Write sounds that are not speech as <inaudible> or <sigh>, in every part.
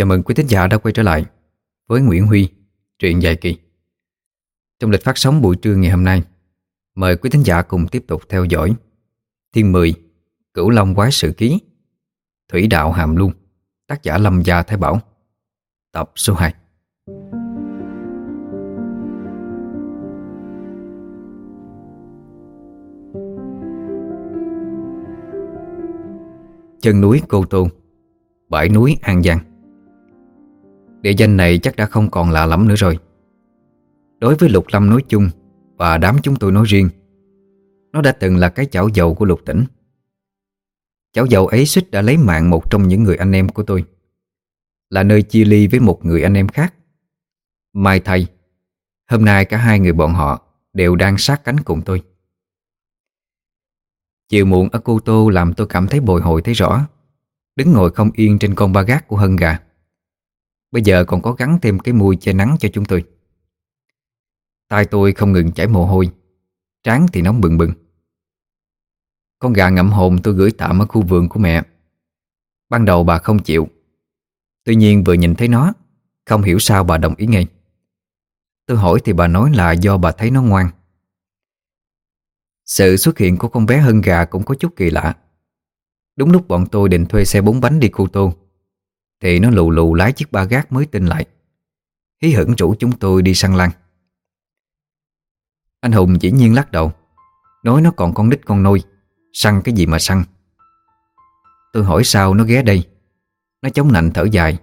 Chào mừng quý thính giả đã quay trở lại với Nguyễn Huy, truyện dài kỳ. Trong lịch phát sóng buổi trưa ngày hôm nay, mời quý thính giả cùng tiếp tục theo dõi Thiên 10, Cửu Long Quái Sự Ký, Thủy Đạo Hàm Luân, tác giả Lâm Gia Thái Bảo, tập số 2. Chân núi Cô Tô Bãi núi An Giang Địa danh này chắc đã không còn lạ lắm nữa rồi. Đối với Lục Lâm nói chung Và đám chúng tôi nói riêng, Nó đã từng là cái chảo dầu của Lục Tỉnh. Chảo dầu ấy suýt đã lấy mạng một trong những người anh em của tôi, Là nơi chia ly với một người anh em khác. Mai thầy Hôm nay cả hai người bọn họ Đều đang sát cánh cùng tôi. Chiều muộn ở Cô Tô làm tôi cảm thấy bồi hồi thấy rõ, Đứng ngồi không yên trên con ba gác của hân gà. Bây giờ còn có gắn thêm cái mùi che nắng cho chúng tôi. Tay tôi không ngừng chảy mồ hôi, Trán thì nóng bừng bừng. Con gà ngậm hồn tôi gửi tạm ở khu vườn của mẹ. Ban đầu bà không chịu. Tuy nhiên vừa nhìn thấy nó, Không hiểu sao bà đồng ý ngay. Tôi hỏi thì bà nói là do bà thấy nó ngoan. Sự xuất hiện của con bé hơn gà cũng có chút kỳ lạ. Đúng lúc bọn tôi định thuê xe bốn bánh đi Cô Tô thì nó lù lù lái chiếc ba gác mới tin lại. Hí hửng rủ chúng tôi đi săn lăng Anh Hùng chỉ nhiên lắc đầu, Nói nó còn con nít con nôi, Săn cái gì mà săn. Tôi hỏi sao nó ghé đây. Nó chống nạnh thở dài,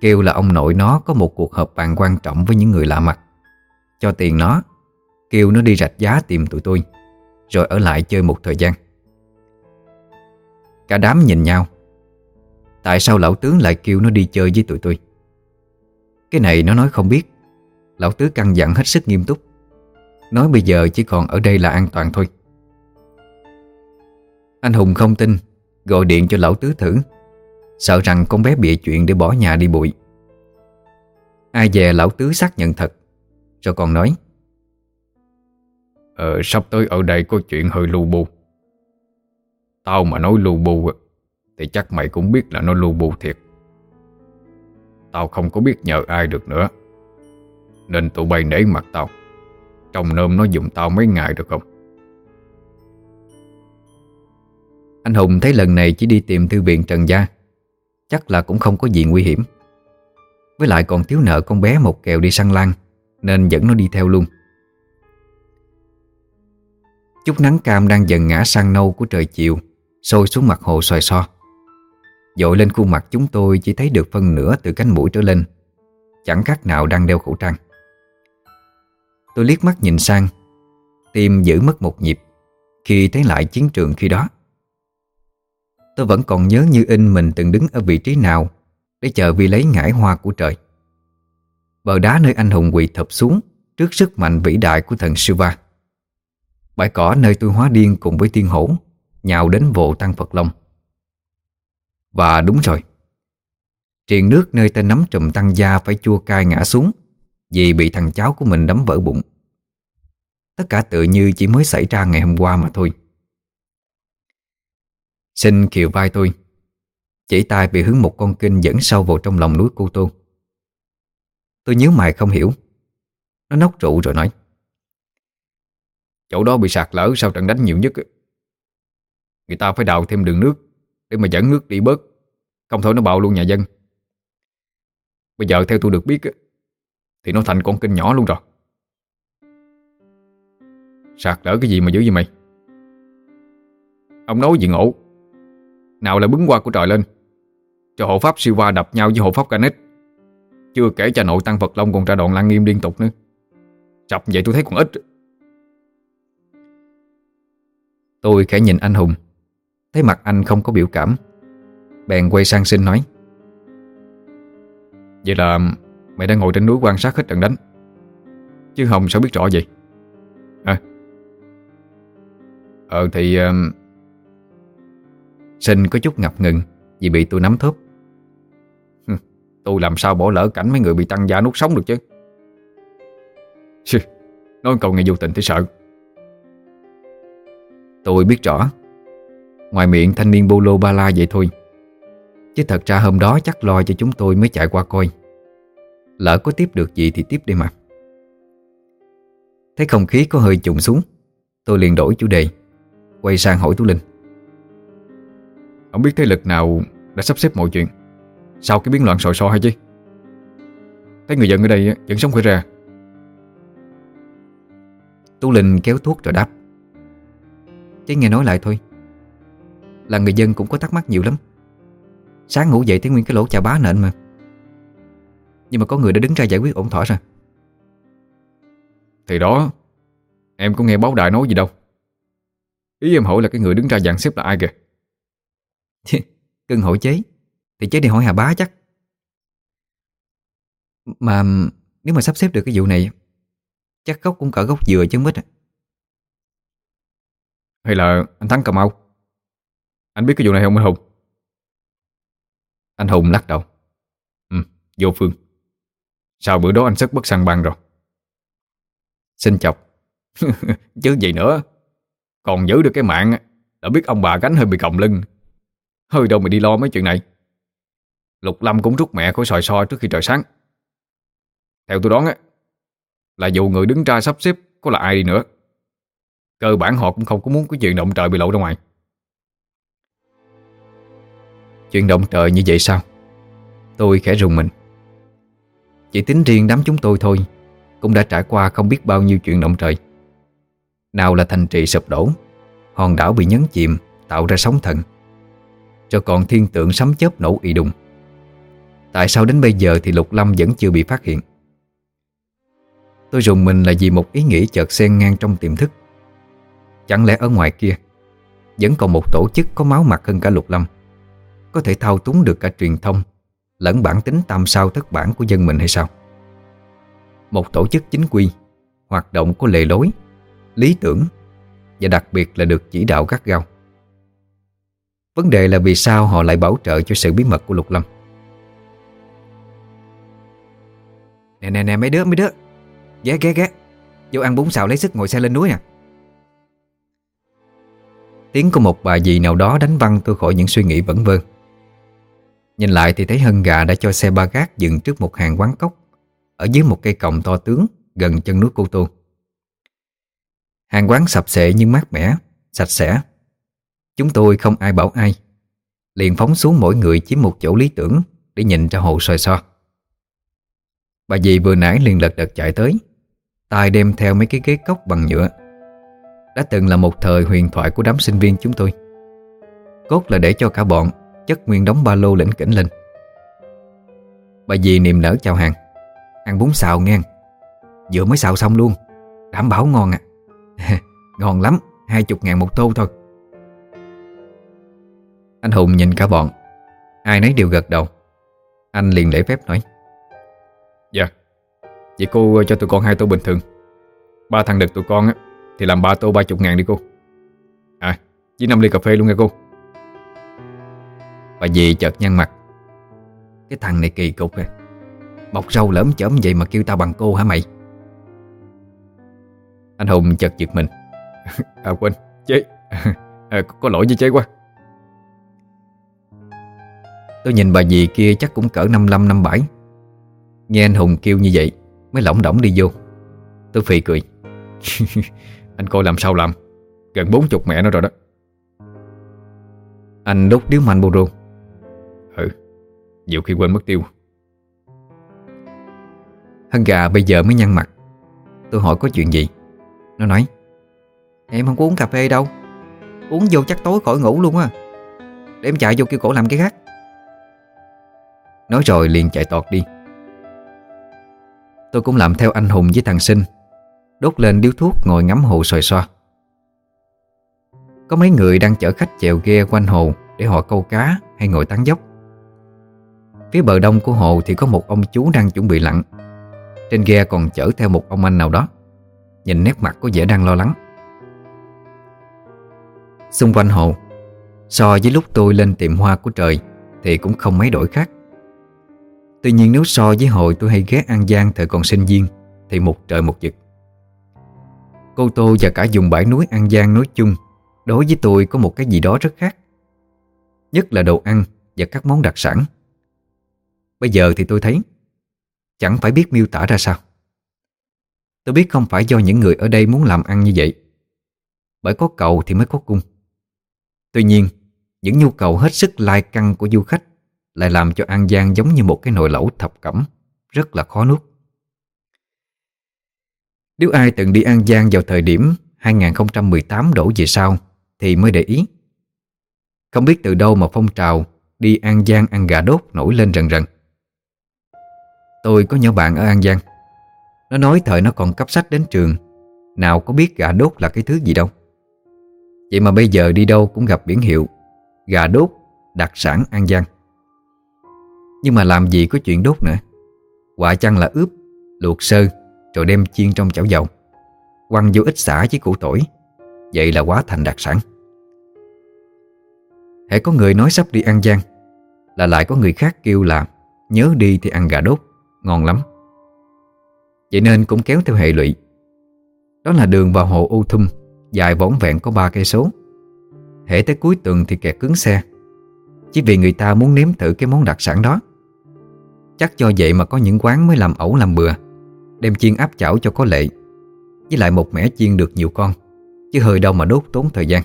Kêu là ông nội nó có một cuộc họp bàn quan trọng với những người lạ mặt. Cho tiền nó, Kêu nó đi rạch giá tìm tụi tôi, Rồi ở lại chơi một thời gian. Cả đám nhìn nhau. Tại sao lão tướng lại kêu nó đi chơi với tụi tôi? Cái này nó nói không biết. Lão tứ căn dặn hết sức nghiêm túc. Nói bây giờ chỉ còn ở đây là an toàn thôi. Anh Hùng không tin, Gọi điện cho lão tứ thử. Sợ rằng con bé bịa chuyện để bỏ nhà đi bụi. Ai về lão tứ xác nhận thật, Rồi còn nói. Ờ sắp tới ở đây có chuyện hơi lu bu. Tao mà nói lu bu thì chắc mày cũng biết là nó lu bu thiệt. Tao không có biết nhờ ai được nữa. Nên tụi bay nể mặt tao. Trong nôm nó dùng tao mấy ngày được không? Anh Hùng thấy lần này chỉ đi tìm thư viện Trần Gia. Chắc là cũng không có gì nguy hiểm. Với lại còn thiếu nợ con bé một kèo đi săn lan, Nên dẫn nó đi theo luôn. Chút nắng cam đang dần ngã sang nâu của trời chiều, Sôi xuống mặt hồ xoài so Dội lên khuôn mặt chúng tôi chỉ thấy được phân nửa từ cánh mũi trở lên. Chẳng khác nào đang đeo khẩu trang. Tôi liếc mắt nhìn sang, Tim giữ mất một nhịp Khi thấy lại chiến trường khi đó. Tôi vẫn còn nhớ như in mình từng đứng ở vị trí nào Để chờ vì lấy ngải hoa của trời. Bờ đá nơi anh hùng quỳ thập xuống Trước sức mạnh vĩ đại của thần Shiva. Bãi cỏ nơi tôi hóa điên cùng với tiên hổ, Nhào đến vộ tăng Phật Long. Và đúng rồi. Triền nước nơi tên nắm trùm tăng gia Phải chua cay ngã xuống, Vì bị thằng cháu của mình đấm vỡ bụng. Tất cả tự như chỉ mới xảy ra ngày hôm qua mà thôi. Xin kiều vai tôi. Chỉ tay bị hướng một con kinh dẫn sâu vào trong lòng núi Cô Tô. Tôi nhớ mày không hiểu. Nó nốc rượu rồi nói. Chỗ đó bị sạt lở sau trận đánh nhiều nhất? Người ta phải đào thêm đường nước. Để mà dẫn nước đi bớt. Không thôi nó bạo luôn nhà dân. Bây giờ theo tôi được biết Thì nó thành con kênh nhỏ luôn rồi. Sạt lở cái gì mà dữ vậy mày. Ông nói gì ngộ? Nào là bứng qua của trời lên, Cho hộ pháp siêu đập nhau với hộ pháp Canet Chưa kể cha nội tăng Phật Long còn ra đoạn lan nghiêm liên tục nữa. Sập vậy tôi thấy còn ít. Tôi khẽ nhìn anh Hùng. Thấy mặt anh không có biểu cảm, Bèn quay sang xin nói. Vậy là mày đang ngồi trên núi quan sát hết trận đánh. Chứ Hồng sao biết rõ vậy. À. Ờ thì ờ, uh... Sinh có chút ngập ngừng Vì bị tôi nắm thớp. Tôi làm sao bỏ lỡ cảnh mấy người bị tăng gia nút sống được chứ? Nói câu nghe vô tình thấy sợ. Tôi biết rõ. Ngoài miệng thanh niên bô lô ba la vậy thôi. Chứ thật ra hôm đó chắc lo cho chúng tôi mới chạy qua coi. Lỡ có tiếp được gì thì tiếp đi mà. Thấy không khí có hơi trùng xuống Tôi liền đổi chủ đề Quay sang hỏi Tú Linh. Ông biết thế lực nào đã sắp xếp mọi chuyện? Sau cái biến loạn sòi so hay chứ? Thấy người dân ở đây vẫn sống khỏe ra. Tú Linh kéo thuốc rồi đáp. Chứ nghe nói lại thôi Là người dân cũng có thắc mắc nhiều lắm. Sáng ngủ dậy thấy nguyên cái lỗ chà bá nện mà. Nhưng mà có người đã đứng ra giải quyết ổn thỏa rồi Thì đó Em có nghe báo đại nói gì đâu. Ý em hỏi là cái người đứng ra dàn xếp là ai kìa? <laughs> Cưng hỏi chế. Thì chế đi hỏi Hà Bá chắc. Mà nếu mà sắp xếp được cái vụ này Chắc gốc cũng cỡ gốc dừa chứ mít à. Hay là anh Thắng Cà Mau anh biết cái vụ này không anh Hùng? Anh Hùng lắc đầu. Ừ, vô phương. Sao bữa đó anh sức bất sang băng rồi. Xin chọc. <laughs> Chứ gì nữa. Còn giữ được cái mạng Đã biết ông bà gánh hơi bị còng lưng. Hơi đâu mà đi lo mấy chuyện này. Lục Lâm cũng rút mẹ khỏi sòi so trước khi trời sáng. Theo tôi đoán á Là dù người đứng ra sắp xếp Có là ai đi nữa Cơ bản họ cũng không có muốn cái chuyện động trời bị lộ ra ngoài. Chuyện động trời như vậy sao? Tôi khẽ rùng mình. Chỉ tính riêng đám chúng tôi thôi, Cũng đã trải qua không biết bao nhiêu chuyện động trời. Nào là thành trì sụp đổ, Hòn đảo bị nhấn chìm, Tạo ra sóng thần. Rồi còn thiên tượng sấm chớp nổ ị đùng. Tại sao đến bây giờ thì Lục Lâm vẫn chưa bị phát hiện? Tôi rùng mình là vì một ý nghĩ chợt xen ngang trong tiềm thức. Chẳng lẽ ở ngoài kia Vẫn còn một tổ chức có máu mặt hơn cả Lục Lâm? Có thể thao túng được cả truyền thông, Lẫn bản tính tam sao thất bản của dân mình hay sao? Một tổ chức chính quy, Hoạt động có lề lối, Lý tưởng, Và đặc biệt là được chỉ đạo gắt gao. Vấn đề là vì sao họ lại bảo trợ cho sự bí mật của Lục Lâm? Nè nè nè, mấy đứa mấy đứa. Ghé ghé ghé. Vô ăn bún xào lấy sức ngồi xe lên núi nè. Tiếng của một bà dì nào đó đánh văng tôi khỏi những suy nghĩ vẩn vơ. Nhìn lại thì thấy Hân Gà đã cho xe ba gác dừng trước một hàng quán cốc Ở dưới một cây còng to tướng gần chân núi Cô Tô. Hàng quán sập sệ nhưng mát mẻ, sạch sẽ. Chúng tôi không ai bảo ai. Liền phóng xuống mỗi người chiếm một chỗ lý tưởng Để nhìn ra hồ soi so. Bà dì vừa nãy liền lật đật chạy tới tay đem theo mấy cái ghế cốc bằng nhựa. Đã từng là một thời huyền thoại của đám sinh viên chúng tôi. Cốt là để cho cả bọn Chất nguyên đóng ba lô lĩnh kỉnh lên. Bà dì niềm nở chào hàng. Ăn bún xào nghe. Vừa mới xào xong luôn. Đảm bảo ngon à <laughs> Ngon lắm. Hai chục ngàn một tô thôi. Anh Hùng nhìn cả bọn. Ai nấy đều gật đầu. Anh liền lễ phép nói. Dạ. Vậy cô ờ, cho tụi con hai tô bình thường. Ba thằng đực tụi con á, Thì làm ba tô ba chục ngàn đi cô. À với năm ly cà phê luôn nghe cô. Bà dì chợt nhăn mặt. Cái thằng này kỳ cục à Bọc râu lỡm chởm vậy mà kêu tao bằng cô hả mày? Anh Hùng chợt giật mình. <laughs> À quên chế. <laughs> À, Có lỗi với chế quá. Tôi nhìn bà dì kia chắc cũng cỡ 55 năm bảy. Nghe anh Hùng kêu như vậy Mới lỏng đỏng đi vô. Tôi phì cười. cười <laughs> Anh coi làm sao làm? Gần bốn chục mẹ nó rồi đó. Anh đút điếu Marlboro Ừ nhiều khi quên mất tiêu. Hân gà bây giờ mới nhăn mặt. Tôi hỏi có chuyện gì? Nó nói, Em không có uống cà phê đâu. Uống vô chắc tối khỏi ngủ luôn á. Để em chạy vô kêu cổ làm cái khác. Nói rồi liền chạy tọt đi. Tôi cũng làm theo anh Hùng với thằng Sinh, Đốt lên điếu thuốc ngồi ngắm hồ sòi xoa. Có mấy người đang chở khách chèo ghe quanh hồ Để họ câu cá hay ngồi tán dốc. Phía bờ đông của hồ thì có một ông chú đang chuẩn bị lặn. Trên ghe còn chở theo một ông anh nào đó. Nhìn nét mặt có vẻ đang lo lắng. Xung quanh hồ, So với lúc tôi lên tiệm hoa của trời Thì cũng không mấy đổi khác. Tuy nhiên nếu so với hồi tôi hay ghé An Giang thời còn sinh viên Thì một trời một vực. Cô Tô và cả vùng bãi núi An Giang nói chung, Đối với tôi có một cái gì đó rất khác. Nhất là đồ ăn Và các món đặc sản. Bây giờ thì tôi thấy Chẳng phải biết miêu tả ra sao. Tôi biết không phải do những người ở đây muốn làm ăn như vậy. Bởi có cầu thì mới có cung. Tuy nhiên, Những nhu cầu hết sức lai căng của du khách Lại làm cho An Giang giống như một cái nồi lẩu thập cẩm, Rất là khó nuốt. Nếu ai từng đi An Giang vào thời điểm 2018 đổ về sau Thì mới để ý. Không biết từ đâu mà phong trào Đi An Giang ăn gà đốt nổi lên rần rần. Tôi có nhỏ bạn ở An Giang. Nó nói thời nó còn cấp sách đến trường. Nào có biết gà đốt là cái thứ gì đâu. Vậy mà bây giờ đi đâu cũng gặp biển hiệu. Gà đốt, đặc sản An Giang. Nhưng mà làm gì có chuyện đốt nữa. Quả chăng là ướp, luộc sơ Rồi đem chiên trong chảo dầu. Quăng vô ít xả với củ tỏi. Vậy là quá thành đặc sản. Hãy có người nói sắp đi An Giang Là lại có người khác kêu là Nhớ đi thì ăn gà đốt. Ngon lắm. Vậy nên cũng kéo theo hệ lụy. Đó là đường vào hồ U Thum, Dài võng vẹn có 3 cây số. Hệ tới cuối tuần thì kẹt cứng xe. Chỉ vì người ta muốn nếm thử cái món đặc sản đó. Chắc do vậy mà có những quán mới làm ẩu làm bừa, Đem chiên áp chảo cho có lệ, Với lại một mẻ chiên được nhiều con, Chứ hơi đâu mà đốt tốn thời gian.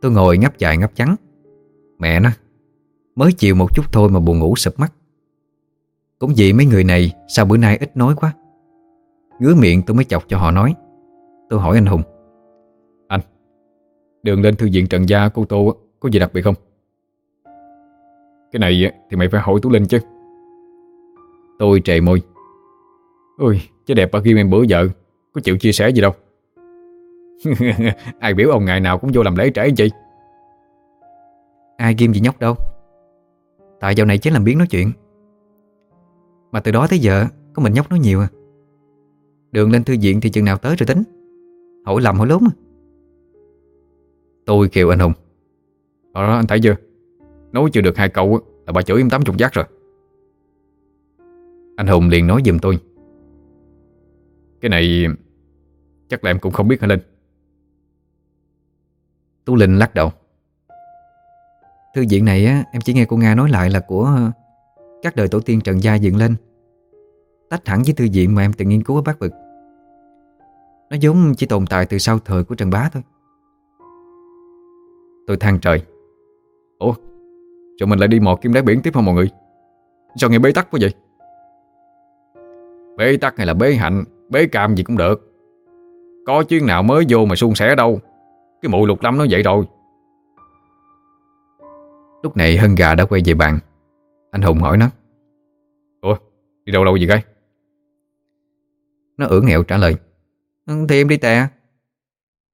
Tôi ngồi ngắp dài ngắp trắng Mẹ nó, Mới chiều một chút thôi mà buồn ngủ sụp mắt. Cũng vì mấy người này Sao bữa nay ít nói quá? Ngứa miệng tôi mới chọc cho họ nói. Tôi hỏi anh Hùng. Anh Đường lên thư viện Trần Gia cô Tô Có gì đặc biệt không? Cái này thì mày phải hỏi Tú Linh chứ. Tôi trề môi. Ôi chứ đẹp bà Kim em bữa vợ Có chịu chia sẻ gì đâu. <laughs> Ai biểu ông ngày nào cũng vô làm lễ trễ chị Ai ghim gì nhóc đâu? Tại dạo này chứ làm biến nói chuyện Mà từ đó tới giờ Có mình nhóc nói nhiều à. Đường lên thư viện thì chừng nào tới rồi tính. Hỏi lầm hỏi lốn à. Tôi kêu anh Hùng. Đó anh thấy chưa? Nói chưa được hai câu là bà chửi em tám chục giác rồi. Anh Hùng liền nói giùm tôi. Cái này Chắc là em cũng không biết hả Linh? Tú Linh lắc đầu. Thư viện này á, em chỉ nghe cô Nga nói lại là của các đời tổ tiên Trần Gia dựng lên. Tách hẳn với thư viện mà em từng nghiên cứu ở Bắc Vực. Nó giống chỉ tồn tại từ sau thời của Trần Bá thôi. Tôi than trời. Ủa Cho mình lại đi mò kim đáy biển tiếp không mọi người? Sao nghe bế tắc quá vậy? Bế tắc hay là bế hạnh, Bế cam gì cũng được. Có chuyến nào mới vô mà suôn sẻ đâu. Cái mụ lục lâm nó vậy rồi. Lúc này Hân Gà đã quay về bàn. Anh Hùng hỏi nó. Ủa, đi đâu đâu gì cái Nó ưỡn nghẹo trả lời. Ừ, thì em đi tè.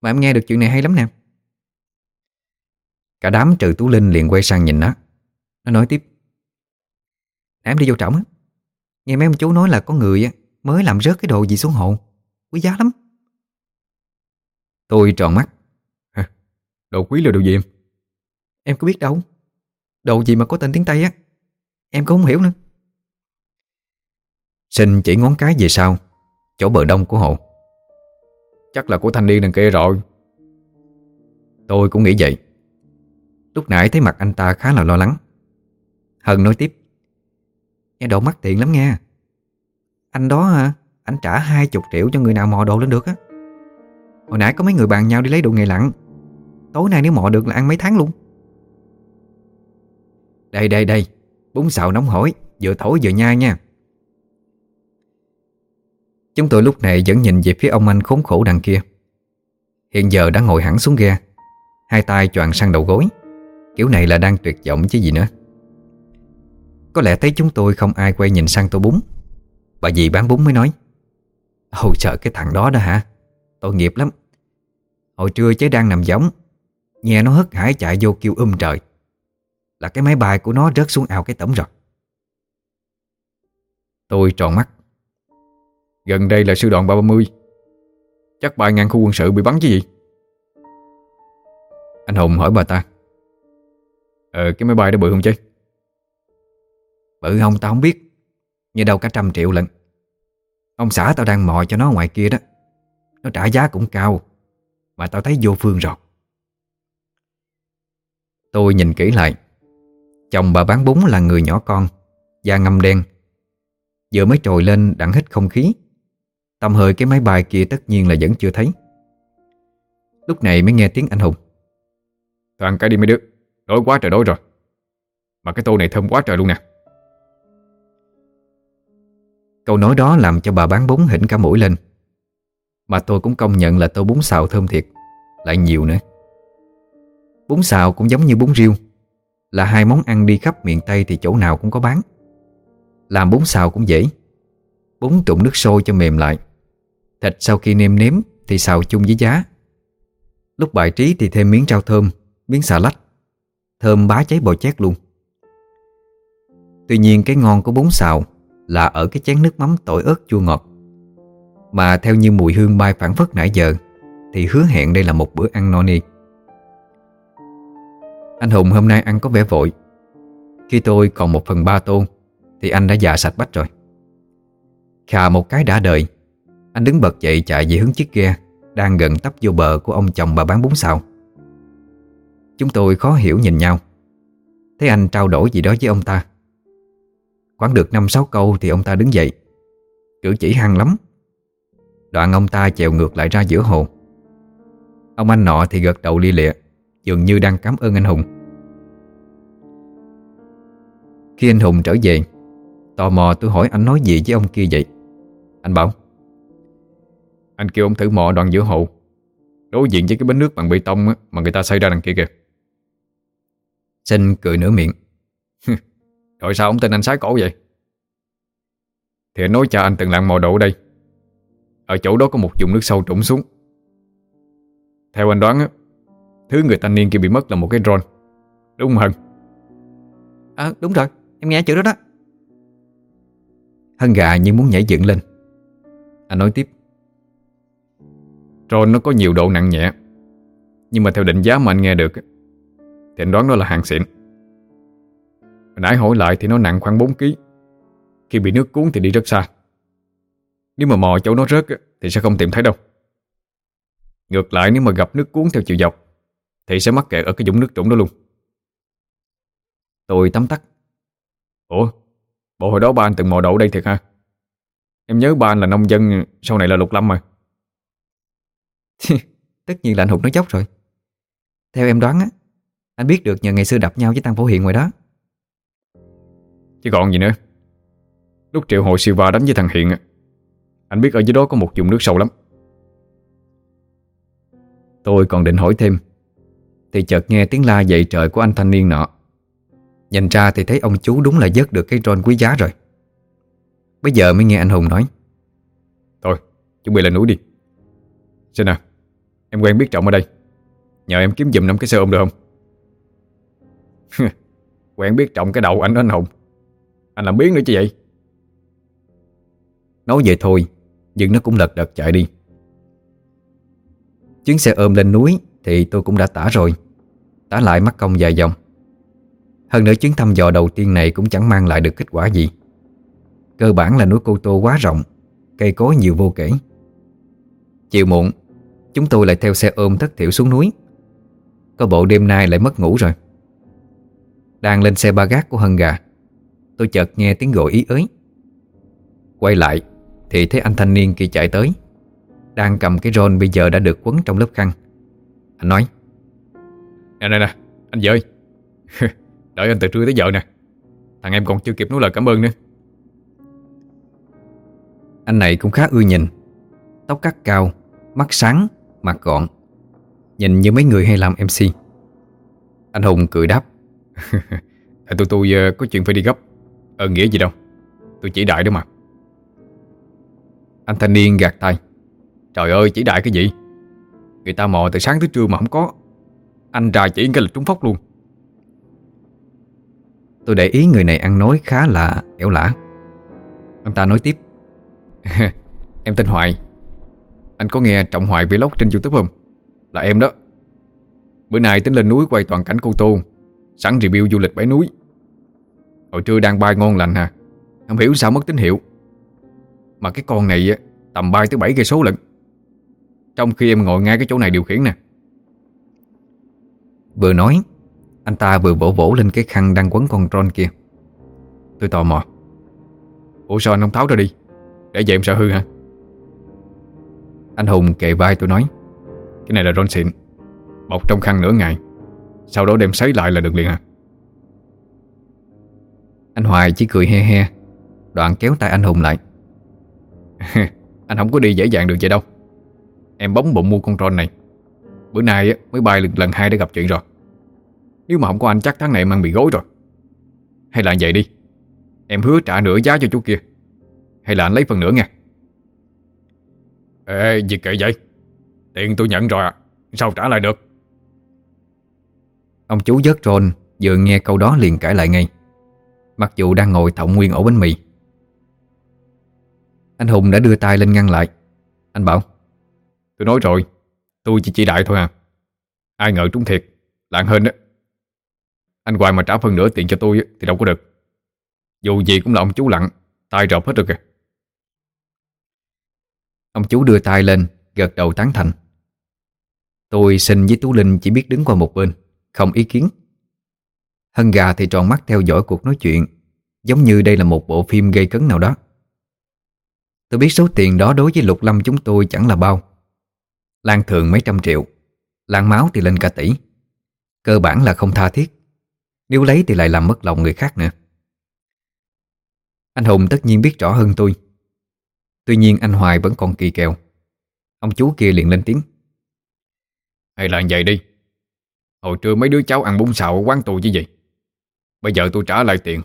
Mà em nghe được chuyện này hay lắm nè. Cả đám trừ Tú Linh liền quay sang nhìn nó. Nó nói tiếp. Em đi vô trọng á. Nghe mấy ông chú nói là có người Mới làm rớt cái đồ gì xuống hồ. Quý giá lắm. Tôi tròn mắt. Đồ quý là đồ gì em? Em có biết đâu. Đồ gì mà có tên tiếng Tây á? Em cũng không hiểu nữa. Sinh chỉ ngón cái về sau, Chỗ bờ đông của hồ. Chắc là của thanh niên đằng kia rồi. Tôi cũng nghĩ vậy. Lúc nãy thấy mặt anh ta khá là lo lắng. Hân nói tiếp. Nghe đồ mắc tiền lắm nha Anh đó hả? Anh trả hai chục triệu cho người nào mò đồ lên được á? Hồi nãy có mấy người bàn nhau đi lấy đồ nghề lặng Tối nay nếu mò được là ăn mấy tháng luôn. Đây đây đây. Bún xào nóng hổi, Vừa thổi vừa nhai nha. Chúng tôi lúc này vẫn nhìn về phía ông anh khốn khổ đằng kia. Hiện giờ đã ngồi hẳn xuống ghe, Hai tay choàng sang đầu gối. Kiểu này là đang tuyệt vọng chứ gì nữa. Có lẽ thấy chúng tôi không ai quay nhìn sang tô bún. Bà dì bán bún mới nói, Ôi sợ cái thằng đó đó hả? Tội nghiệp lắm. Hồi trưa chế đang nằm giống Nghe nó hất hải chạy vô kêu um trời. Là cái máy bay của nó rớt xuống ao cái tẩm rồi. Tôi tròn mắt. Gần đây là sư đoàn 330 Chắc ba ngàn khu quân sự bị bắn chứ gì? Anh Hùng hỏi bà ta. Ờ cái máy bay đó bự không chứ? Bự không tao không biết. Như đâu cả trăm triệu lần Ông xã tao đang mò cho nó ngoài kia đó. Nó trả giá cũng cao Mà tao thấy vô phương rồi. Tôi nhìn kỹ lại Chồng bà bán bún là người nhỏ con Da ngâm đen. Vừa mới trồi lên đặng hít không khí. Tầm hơi cái máy bay kia tất nhiên là vẫn chưa thấy. Lúc này mới nghe tiếng anh Hùng. Toàn cái đi mấy đứa Đói quá trời đói rồi. Mà cái tô này thơm quá trời luôn nè. Câu nói đó làm cho bà bán bún hỉnh cả mũi lên. Mà tôi cũng công nhận là tô bún xào thơm thiệt Lại nhiều nữa. Bún xào cũng giống như bún riêu là hai món ăn đi khắp miền Tây Thì chỗ nào cũng có bán. Làm bún xào cũng dễ. Bún trụng nước sôi cho mềm lại. Thịt sau khi nêm nếm Thì xào chung với giá. Lúc bài trí thì thêm miếng rau thơm, Miếng xà lách. Thơm bá cháy bò chét luôn. Tuy nhiên cái ngon của bún xào Là ở cái chén nước mắm tỏi ớt chua ngọt. Mà theo như mùi hương bay phản phất nãy giờ, Thì hứa hẹn đây là một bữa ăn no nê. Anh Hùng hôm nay ăn có vẻ vội. Khi tôi còn một phần ba tô, Thì anh đã già sạch bách rồi. Khà một cái đã đời, Anh đứng bật dậy chạy về hướng chiếc ghe Đang gần tấp vô bờ của ông chồng bà bán bún xào. Chúng tôi khó hiểu nhìn nhau. Thấy anh trao đổi gì đó với ông ta. Quán được 5-6 câu thì ông ta đứng dậy. Cử chỉ hăng lắm. Đoạn ông ta chèo ngược lại ra giữa hồ. Ông anh nọ thì gật đầu li lịa. Dường như đang cảm ơn anh Hùng. Khi anh Hùng trở về, Tò mò tôi hỏi anh nói gì với ông kia vậy. Anh bảo, Anh kêu ông thử mò đoạn giữa hậu, Đối diện với cái bến nước bằng bê tông Mà người ta xây ra đằng kia kìa. Sinh cười nửa miệng Rồi sao ông tin anh sái cổ vậy? Thì anh nói cha anh từng lặn mò độ đây, Ở chỗ đó có một vùng nước sâu trũng xuống. Theo anh đoán á Thứ người thanh niên kia bị mất là một cái drone. Đúng không Hân? À đúng rồi. Em nghe chữ đó đó. Hân gà như muốn nhảy dựng lên. Anh nói tiếp. Drone nó có nhiều độ nặng nhẹ. Nhưng mà theo định giá mà anh nghe được Thì anh đoán nó là hàng xịn. Hồi nãy hỏi lại thì nó nặng khoảng 4 kg Khi bị nước cuốn thì đi rất xa. Nếu mà mò chỗ nó rớt Thì sẽ không tìm thấy đâu. Ngược lại nếu mà gặp nước cuốn theo chiều dọc thì sẽ mắc kẹt ở cái dũng nước trũng đó luôn. Tôi tắm tắt. Ủa, Bộ hồi đó ba anh từng mò đậu đây thiệt ha? Em nhớ ba anh là nông dân, Sau này là lục lâm mà. <laughs> Tất nhiên là anh Hùng nói dốc rồi. Theo em đoán á, Anh biết được nhờ ngày xưa đập nhau với Tăng Phổ Hiện ngoài đó. Chứ còn gì nữa. Lúc triệu hội Siva đánh với thằng Hiện Anh biết ở dưới đó có một vùng nước sâu lắm. Tôi còn định hỏi thêm thì chợt nghe tiếng la dậy trời của anh thanh niên nọ. Nhìn ra thì thấy ông chú đúng là vớt được cái drone quý giá rồi. Bây giờ mới nghe anh Hùng nói. Thôi chuẩn bị lên núi đi. Xin à Em quen biết Trọng ở đây. Nhờ em kiếm giùm năm cái xe ôm được không? <laughs> Quen biết Trọng cái đầu anh đó anh Hùng. Anh làm biến nữa chứ vậy? Nói vậy thôi Nhưng nó cũng lật đật chạy đi. Chuyến xe ôm lên núi Thì tôi cũng đã tả rồi Tả lại mắc công dài dòng. Hơn nữa chuyến thăm dò đầu tiên này Cũng chẳng mang lại được kết quả gì. Cơ bản là núi Cô Tô quá rộng, Cây cối nhiều vô kể. Chiều muộn, Chúng tôi lại theo xe ôm thất thiểu xuống núi. Có bộ đêm nay lại mất ngủ rồi. Đang lên xe ba gác của Hân Gà, Tôi chợt nghe tiếng gọi ý ới. Quay lại, Thì thấy anh thanh niên kia chạy tới, Đang cầm cái rôn bây giờ đã được quấn trong lớp khăn. Anh nói Nè nè nè Anh vợ ơi <laughs> Đợi anh từ trưa tới giờ nè. Thằng em còn chưa kịp nói lời cảm ơn nữa. Anh này cũng khá ưa nhìn. Tóc cắt cao Mắt sáng, mặt gọn. Nhìn như mấy người hay làm MC Anh Hùng cười đáp. <laughs> Tụi tôi uh, có chuyện phải đi gấp. Ờ nghĩa gì đâu. Tôi chỉ đại đó mà. Anh thanh niên gạt tay. Trời ơi chỉ đại cái gì? Người ta mò từ sáng tới trưa mà không có anh ra chỉ cái là trúng phóc luôn. Tôi để ý người này ăn nói khá là ẻo lả. Ông ta nói tiếp. <laughs> Em tên Hoài. Anh có nghe Trọng Hoài vlog trên youtube không? Là em đó. Bữa nay tính lên núi quay toàn cảnh Cô Tô, Sẵn review du lịch bãi núi. Hồi trưa đang bay ngon lành hả? Không hiểu sao mất tín hiệu. Mà cái con này tầm bay tới 7 cây số lận. Trong khi em ngồi ngay cái chỗ này điều khiển nè. Vừa nói, Anh ta vừa vỗ vỗ lên cái khăn đang quấn con Ron kia. Tôi tò mò. Ủa sao anh không tháo ra đi? Để vậy em sợ hư hả? Anh Hùng kề vai tôi nói, Cái này là Ron xịn, Bọc trong khăn nửa ngày, Sau đó đem sấy lại là được liền hả Anh Hoài chỉ cười he he, Đoạn kéo tay anh Hùng lại. <laughs> Anh không có đi dễ dàng được vậy đâu. Em bóng bụng mua con Ron này. Bữa nay mới bay lần, lần hai để gặp chuyện rồi. Nếu mà không có anh chắc tháng này ăn bị gối rồi. Hay là vậy đi. Em hứa trả nửa giá cho chú kia. Hay là anh lấy phần nửa nha Ê gì kệ vậy? Tiền tôi nhận rồi à Sao trả lại được? Ông chú dớt Ron Vừa nghe câu đó liền cãi lại ngay. Mặc dù đang ngồi thọng nguyên ổ bánh mì. Anh Hùng đã đưa tay lên ngăn lại. Anh bảo Tôi nói rồi Tôi chỉ chỉ đại thôi à. Ai ngờ trúng thiệt, Lạng hơn đó Anh Hoài mà trả phần nửa tiền cho tôi Thì đâu có được. Dù gì cũng là ông chú lặng tay rộp hết rồi kìa. Ông chú đưa tay lên, Gật đầu tán thành. Tôi xin với Tú Linh chỉ biết đứng qua một bên, Không ý kiến. Hân gà thì tròn mắt theo dõi cuộc nói chuyện, Giống như đây là một bộ phim gây cấn nào đó. Tôi biết số tiền đó đối với Lục Lâm chúng tôi chẳng là bao. Lan thường mấy trăm triệu. Lan máu thì lên cả tỷ. Cơ bản là không tha thiết. Nếu lấy thì lại làm mất lòng người khác nữa. Anh Hùng tất nhiên biết rõ hơn tôi. Tuy nhiên anh Hoài vẫn còn kỳ kèo. Ông chú kia liền lên tiếng. Hay là vậy đi. Hồi trưa mấy đứa cháu ăn bún xào ở quán tôi chứ gì? Bây giờ tôi trả lại tiền.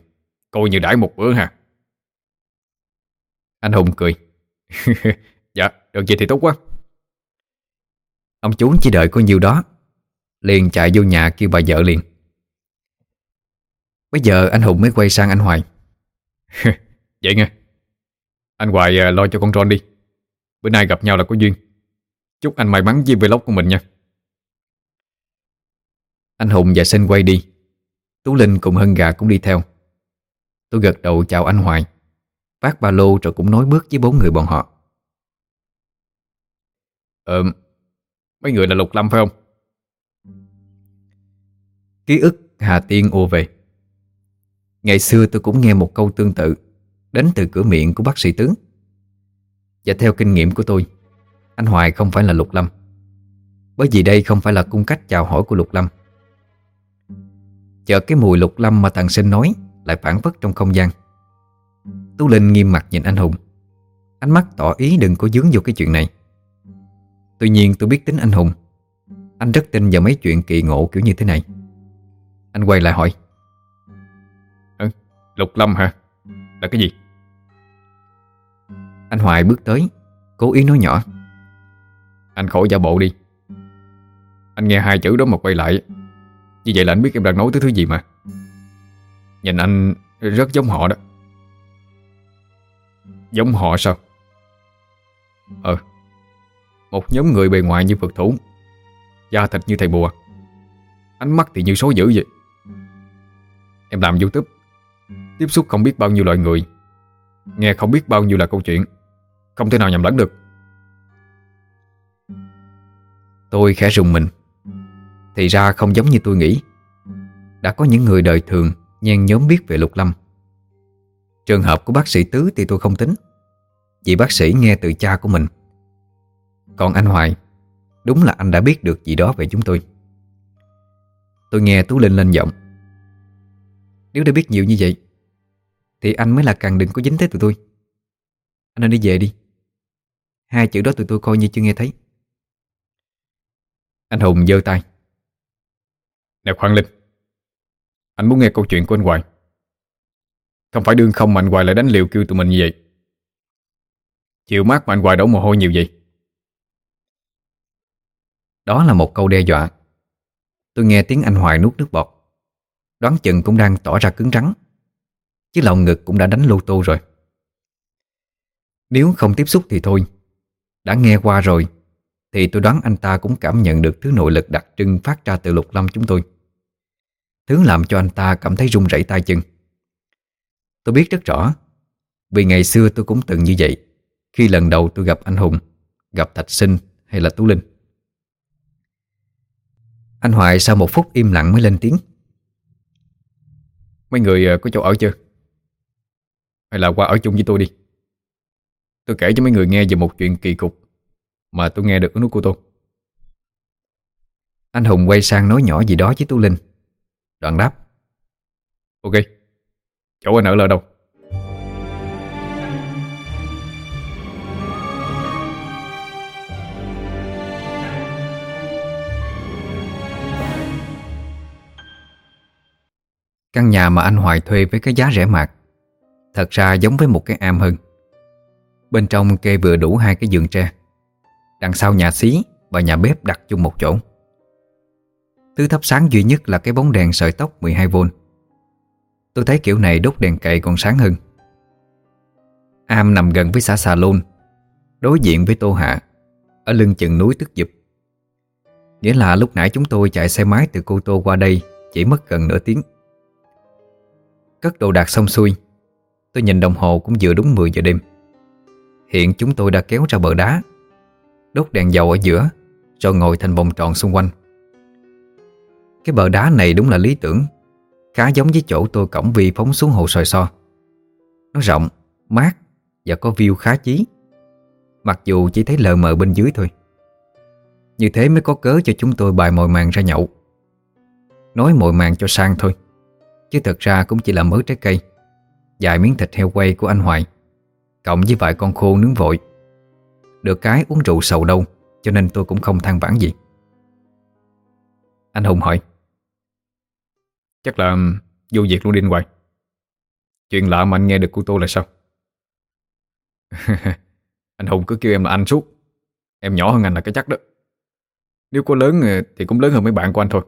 Coi như đãi một bữa ha. Anh Hùng cười. cười <laughs> Dạ được vậy thì tốt quá Ông chú chỉ đợi có nhiêu đó. Liền chạy vô nhà kêu bà vợ liền. Bây giờ anh Hùng mới quay sang anh Hoài. <laughs> Vậy nghe. Anh Hoài à, lo cho con Ron đi. Bữa nay gặp nhau là có duyên. Chúc anh may mắn với vlog của mình nha. Anh Hùng và Sinh quay đi. Tú Linh cùng Hân Gà cũng đi theo. Tôi gật đầu chào anh Hoài. Phát ba lô rồi cũng nói bước với bốn người bọn họ. Ờ Mấy người là Lục Lâm phải không? Ký ức Hà Tiên ô về. Ngày xưa tôi cũng nghe một câu tương tự, Đến từ cửa miệng của bác sĩ tướng Và theo kinh nghiệm của tôi, Anh Hoài không phải là Lục Lâm. Bởi vì đây không phải là cung cách chào hỏi của Lục Lâm. Chợt cái mùi Lục Lâm mà thằng sinh nói Lại phản phất trong không gian. Tú Linh nghiêm mặt nhìn anh Hùng. Ánh mắt tỏ ý đừng có dướng vô cái chuyện này. Tuy nhiên tôi biết tính anh Hùng. Anh rất tin vào mấy chuyện kỳ ngộ kiểu như thế này. Anh quay lại hỏi. Ừ, Lục Lâm hả? Là cái gì? Anh Hoài bước tới Cố ý nói nhỏ. Anh khỏi giả bộ đi. Anh nghe hai chữ đó mà quay lại. Như vậy là anh biết em đang nói tới thứ gì mà. Nhìn anh rất giống họ đó. Giống họ sao? Ờ một nhóm người bề ngoài như Phật thủ, Da thịt như thầy bùa, Ánh mắt thì như số dữ vậy. Em làm youtube, Tiếp xúc không biết bao nhiêu loại người, Nghe không biết bao nhiêu là câu chuyện, Không thể nào nhầm lẫn được. Tôi khẽ rùng mình, Thì ra không giống như tôi nghĩ. Đã có những người đời thường Nhen nhóm biết về Lục Lâm. Trường hợp của bác sĩ Tứ thì tôi không tính, Vì bác sĩ nghe từ cha của mình còn anh Hoài, Đúng là anh đã biết được gì đó về chúng tôi. Tôi nghe Tú Linh lên giọng. Nếu đã biết nhiều như vậy, Thì anh mới là càng đừng có dính tới tụi tôi. Anh nên đi về đi. Hai chữ đó tụi tôi coi như chưa nghe thấy. Anh Hùng giơ tay. Nè Khoan Linh, Anh muốn nghe câu chuyện của anh Hoài. Không phải đương không mà anh Hoài lại đánh liều kêu tụi mình như vậy. Chịu mát mà anh Hoài đổ mồ hôi nhiều vậy đó là một câu đe dọa. Tôi nghe tiếng anh Hoài nuốt nước bọt. Đoán chừng cũng đang tỏ ra cứng rắn. Chứ lòng ngực cũng đã đánh lô tô rồi. Nếu không tiếp xúc thì thôi. Đã nghe qua rồi, Thì tôi đoán anh ta cũng cảm nhận được thứ nội lực đặc trưng phát ra từ lục lâm chúng tôi. Thứ làm cho anh ta cảm thấy run rẩy tay chân. Tôi biết rất rõ, Vì ngày xưa tôi cũng từng như vậy. Khi lần đầu tôi gặp anh Hùng, Gặp Thạch Sinh hay là Tú Linh anh Hoài sau một phút im lặng mới lên tiếng. Mấy người ờ, có chỗ ở chưa? Hay là qua ở chung với tôi đi. Tôi kể cho mấy người nghe về một chuyện kỳ cục Mà tôi nghe được ở núi Cô Tô Anh Hùng quay sang nói nhỏ gì đó với Tú Linh. Đoạn đáp. Ok. Chỗ anh ở là đâu Căn nhà mà anh Hoài thuê với cái giá rẻ mạt, Thật ra giống với một cái am hơn Bên trong kê vừa đủ hai cái giường tre, Đằng sau nhà xí và nhà bếp đặt chung một chỗ. Thứ thắp sáng duy nhất là cái bóng đèn sợi tóc 12V Tôi thấy kiểu này đốt đèn cậy còn sáng hơn. Am nằm gần với xã Xà Lôn, Đối diện với Tô Hạ, Ở lưng chừng núi Tức Dụp. Nghĩa là lúc nãy chúng tôi chạy xe máy từ Cô Tô qua đây Chỉ mất gần nửa tiếng. Cất đồ đạc xong xuôi. Tôi nhìn đồng hồ cũng vừa đúng 10 giờ đêm. Hiện chúng tôi đã kéo ra bờ đá. Đốt đèn dầu ở giữa Rồi ngồi thành vòng tròn xung quanh. Cái bờ đá này đúng là lý tưởng Khá giống với chỗ tôi cổng vi phóng xuống hồ sòi so. Nó rộng, mát Và có view khá chí. Mặc dù chỉ thấy lờ mờ bên dưới thôi. Như thế mới có cớ cho chúng tôi bài mồi màng ra nhậu. Nói mồi màng cho sang thôi. Chứ thật ra cũng chỉ là mớ trái cây. Vài miếng thịt heo quay của anh Hoài, Cộng với vài con khô nướng vội. Được cái uống rượu sầu đâu, Cho nên tôi cũng không than vãn gì. Anh Hùng hỏi, Chắc là vô việc luôn đi hoài. Chuyện lạ mà anh nghe được của tôi là sao? <laughs> Anh Hùng cứ kêu em là anh suốt. Em nhỏ hơn anh là cái chắc đó. Nếu có lớn thì cũng lớn hơn mấy bạn của anh thôi.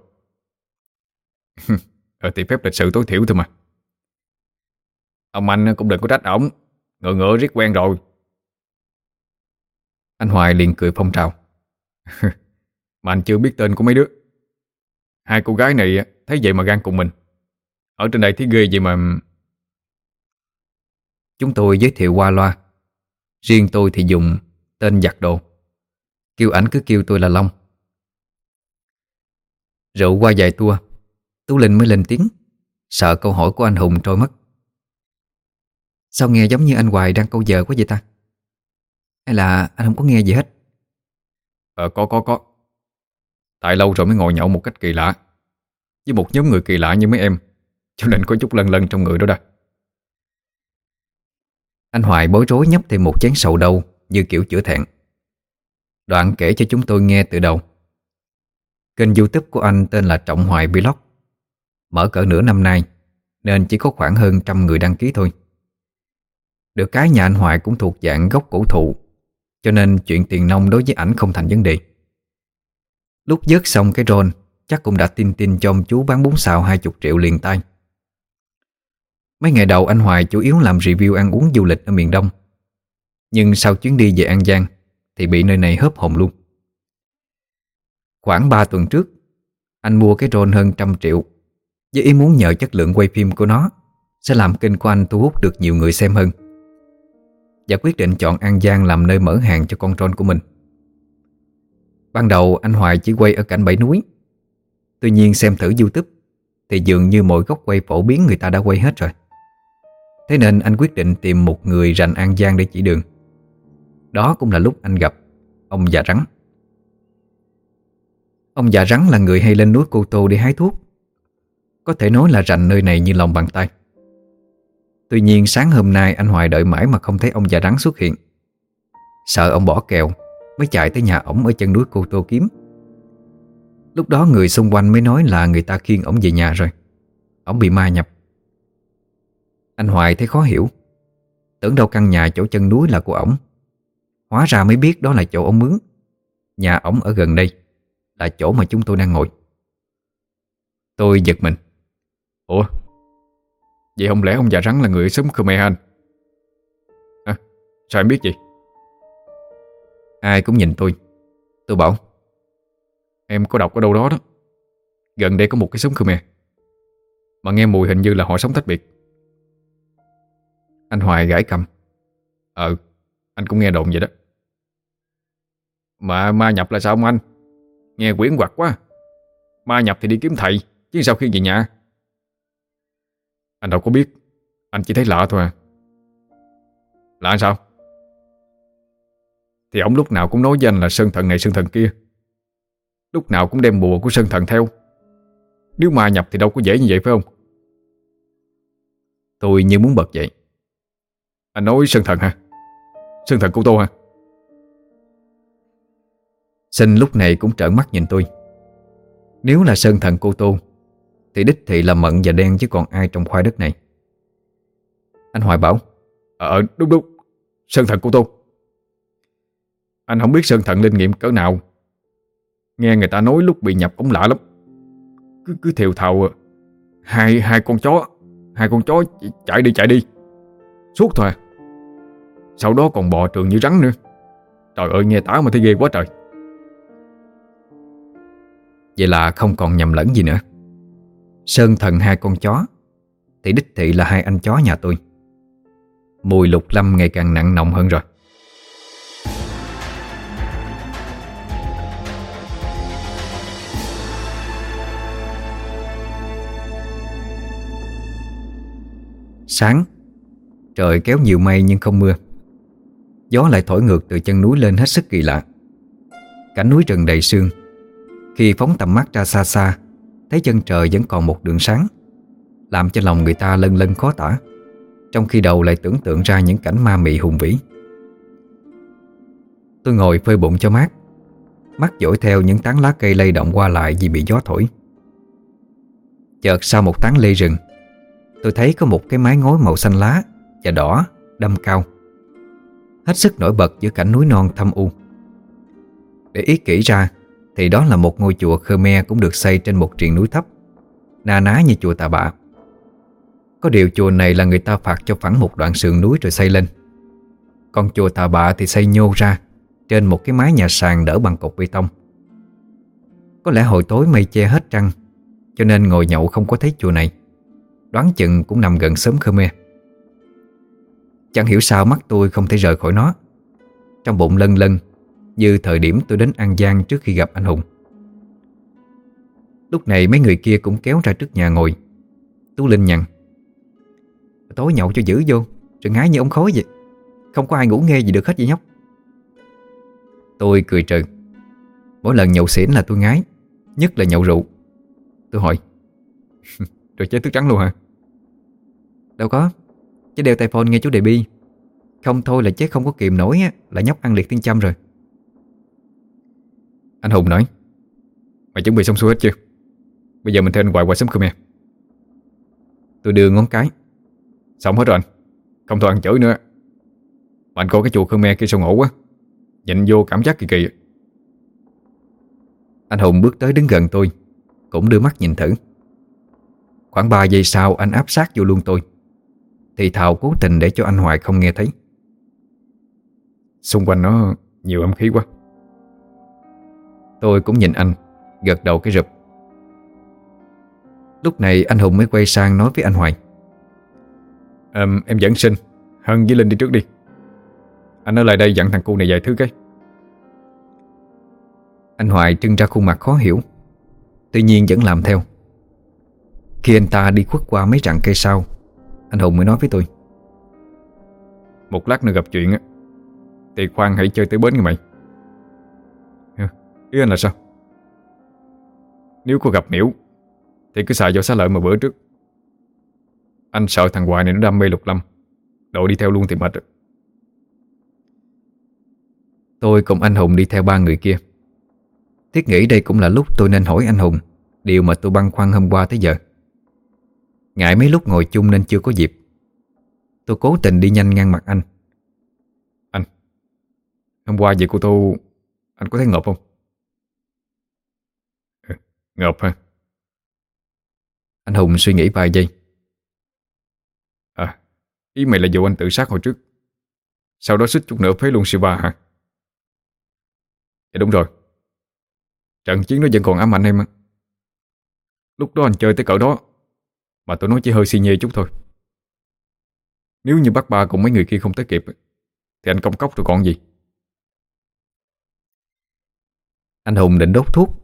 <laughs> Ờ thì phép lịch sự tối thiểu thôi mà. Ông anh cũng đừng có trách ổng. Ngựa ngựa riết quen rồi. Anh Hoài liền cười phong trào. <laughs> Mà anh chưa biết tên của mấy đứa. Hai cô gái này thấy vậy mà gan cùng mình. Ở trên đây thấy ghê vậy mà. Chúng tôi giới thiệu qua loa. Riêng tôi thì dùng tên giặt đồ. Kêu ảnh cứ kêu tôi là Long. Rượu qua vài tua Tú Linh mới lên tiếng Sợ câu hỏi của anh Hùng trôi mất. Sao nghe giống như anh Hoài đang câu giờ quá vậy ta? Hay là anh không có nghe gì hết? Ờ có có có. Tại lâu rồi mới ngồi nhậu một cách kỳ lạ. Với một nhóm người kỳ lạ như mấy em Cho nên có chút lân lân trong người đó đã Anh Hoài bối rối nhấp thêm một chén sầu đâu Như kiểu chữa thẹn. Đoạn kể cho chúng tôi nghe từ đầu. Kênh youtube của anh tên là Trọng Hoài Vlog Mở cỡ nửa năm nay, Nên chỉ có khoảng hơn trăm người đăng ký thôi. Được cái nhà anh Hoài cũng thuộc dạng gốc cổ thụ, Cho nên chuyện tiền nông đối với ảnh không thành vấn đề. Lúc dớt xong cái drone, Chắc cũng đã tin tin cho ông chú bán bún xào 20 triệu liền tay. Mấy ngày đầu anh Hoài chủ yếu làm review ăn uống du lịch ở miền Đông. Nhưng sau chuyến đi về An Giang Thì bị nơi này hớp hồn luôn. Khoảng 3 tuần trước, Anh mua cái drone hơn trăm triệu với ý muốn nhờ chất lượng quay phim của nó, Sẽ làm kênh của anh thu hút được nhiều người xem hơn. Và quyết định chọn An Giang làm nơi mở hàng cho con tròn của mình. Ban đầu, anh Hoài chỉ quay ở cảnh bảy núi. Tuy nhiên, xem thử Youtube, Thì dường như mọi góc quay phổ biến người ta đã quay hết rồi. Thế nên anh quyết định tìm một người rành An Giang để chỉ đường. Đó cũng là lúc anh gặp Ông già rắn. Ông già rắn là người hay lên núi Cô Tô để hái thuốc có thể nói là rành nơi này như lòng bàn tay. Tuy nhiên, sáng hôm nay anh Hoài đợi mãi mà không thấy ông già rắn xuất hiện. Sợ ông bỏ kèo Mới chạy tới nhà ổng ở chân núi Cô Tô kiếm. Lúc đó người xung quanh mới nói là người ta khiêng ổng về nhà rồi. Ổng bị ma nhập. Anh Hoài thấy khó hiểu. Tưởng đâu căn nhà chỗ chân núi là của ổng. Hóa ra mới biết đó là chỗ ổng mướn. Nhà ổng ở gần đây, Là chỗ mà chúng tôi đang ngồi. Tôi giật mình. Ủa? Vậy không lẽ ông già rắn là người ở xóm Khmer anh À sao em biết vậy? Ai cũng nhìn tôi. Tôi bảo, Em có đọc ở đâu đó đó. Gần đây có một cái xóm Khmer. Mà nghe mùi hình như là họ sống tách biệt. Anh Hoài gãi cầm Ờ Anh cũng nghe đồn vậy đó. Mà ma nhập là sao ông anh? Nghe quyển quặt quá. Ma nhập thì đi kiếm thầy, Chứ sao khi về nhà? Anh đâu có biết. Anh chỉ thấy lạ thôi à. Lạ sao? Thì ông lúc nào cũng nói với anh là sơn thần này, sơn thần kia. Lúc nào cũng đem bùa của sơn thần theo. Nếu mà nhập thì đâu có dễ như vậy, phải không? Tôi như muốn bật dậy. Anh nói sơn thần hả? Sơn thần của tôi hả? Sinh lúc này cũng trợn mắt nhìn tôi. Nếu là sơn thần cô Tô thì đích thị là mận và đen chứ còn ai trong khoai đất này? Anh Hoài bảo ờ, ờ đúng đúng. Sơn thần của tôi. Anh không biết sơn thần linh nghiệm cỡ nào. Nghe người ta nói lúc bị nhập cũng lạ lắm. Cứ cứ thiều thào ờ, Hai hai con chó, Hai con chó chạy đi chạy đi. Suốt thôi. Sau đó còn bò trường như rắn nữa. Trời ơi, nghe tả mà thấy ghê quá trời. Vậy là không còn nhầm lẫn gì nữa. Sơn thần hai con chó. Thì đích thị là hai anh chó nhà tôi. Mùi lục lâm ngày càng nặng nồng hơn rồi. Sáng, Trời kéo nhiều mây nhưng không mưa. Gió lại thổi ngược từ chân núi lên hết sức kỳ lạ. Cảnh núi rừng đầy sương. Khi phóng tầm mắt ra xa xa Thấy chân trời vẫn còn một đường sáng, Làm cho lòng người ta lân lân khó tả, Trong khi đầu lại tưởng tượng ra những cảnh ma mị hùng vĩ. Tôi ngồi phơi bụng cho mát, Mắt dỗi theo những tán lá cây lay động qua lại vì bị gió thổi. Chợt sau một tán lê rừng, Tôi thấy có một cái mái ngói màu xanh lá Và đỏ đâm cao, Hết sức nổi bật giữa cảnh núi non thâm u. Để ý kỹ ra thì đó là một ngôi chùa Khmer Cũng được xây trên một triền núi thấp, Na ná như chùa Tà Bạ Có điều chùa này là người ta phạt cho phẳng một đoạn sườn núi rồi xây lên. Còn chùa Tà Bạ thì xây nhô ra Trên một cái mái nhà sàn đỡ bằng cột bê tông. Có lẽ hồi tối mây che hết trăng, Cho nên ngồi nhậu không có thấy chùa này. Đoán chừng cũng nằm gần sớm Khmer. Chẳng hiểu sao mắt tôi không thể rời khỏi nó. Trong bụng lân lân như thời điểm tôi đến An Giang trước khi gặp anh Hùng. Lúc này mấy người kia cũng kéo ra trước nhà ngồi. Tú Linh nhằn, Tối nhậu cho dữ vô Rồi ngái như ông khói vậy. Không có ai ngủ nghe gì được hết vậy nhóc. Tôi cười trừ, Mỗi lần nhậu xỉn là tôi ngái, Nhất là nhậu rượu. Tôi hỏi, <laughs> Rồi chế thức trắng luôn hả? Đâu có, Chứ đeo tai phone nghe chú đề bi. Không thôi là chết không có kìm nổi á, Là nhóc ăn liệt tiên châm rồi. Anh Hùng nói. Mày chuẩn bị xong xuôi hết chưa? Bây giờ mình theo anh hoài qua sớm Khmer Tôi đưa ngón cái. Xong hết rồi anh. Không thôi ăn chửi nữa. Mà anh coi cái chùa Khmer kia sao ngộ quá. Nhìn vô cảm giác kỳ kỳ. Anh Hùng bước tới đứng gần tôi, Cũng đưa mắt nhìn thử. Khoảng 3 giây sau anh áp sát vô luôn tôi. Thì Thảo cố tình để cho anh Hoài không nghe thấy. Xung quanh nó nhiều âm khí quá. Tôi cũng nhìn anh Gật đầu cái rụp. Lúc này anh Hùng mới quay sang nói với anh Hoài. À, Em dẫn sinh Hân với Linh đi trước đi. Anh ở lại đây dặn thằng cu này vài thứ cái. Anh Hoài trưng ra khuôn mặt khó hiểu Tuy nhiên vẫn làm theo. Khi anh ta đi khuất qua mấy rặng cây sau Anh Hùng mới nói với tôi. Một lát nữa gặp chuyện á. Thì khoan hãy chơi tới bến nghe mày Ý anh là sao? Nếu có gặp miễu Thì cứ xài vào xá lợi mà bữa trước. Anh sợ thằng Hoài này nó đam mê lục lâm Đội đi theo luôn thì mệt rồi. Tôi cùng anh Hùng đi theo ba người kia. Thiết nghĩ đây cũng là lúc tôi nên hỏi anh Hùng Điều mà tôi băn khoăn hôm qua tới giờ. Ngại mấy lúc ngồi chung nên chưa có dịp. Tôi cố tình đi nhanh ngăn mặt anh. Anh Hôm qua về cô Tô Anh có thấy ngợp không? Ngợp hả? Anh Hùng suy nghĩ vài giây. À Ý mày là vụ anh tự sát hồi trước. Sau đó xích chút nữa phế luôn Siva hả? Dạ đúng rồi. Trận chiến nó vẫn còn ám ảnh em Lúc đó anh chơi tới cỡ đó Mà tôi nói chỉ hơi si nhê chút thôi. Nếu như bác ba cùng mấy người kia không tới kịp Thì anh công cốc rồi còn gì? Anh Hùng định đốt thuốc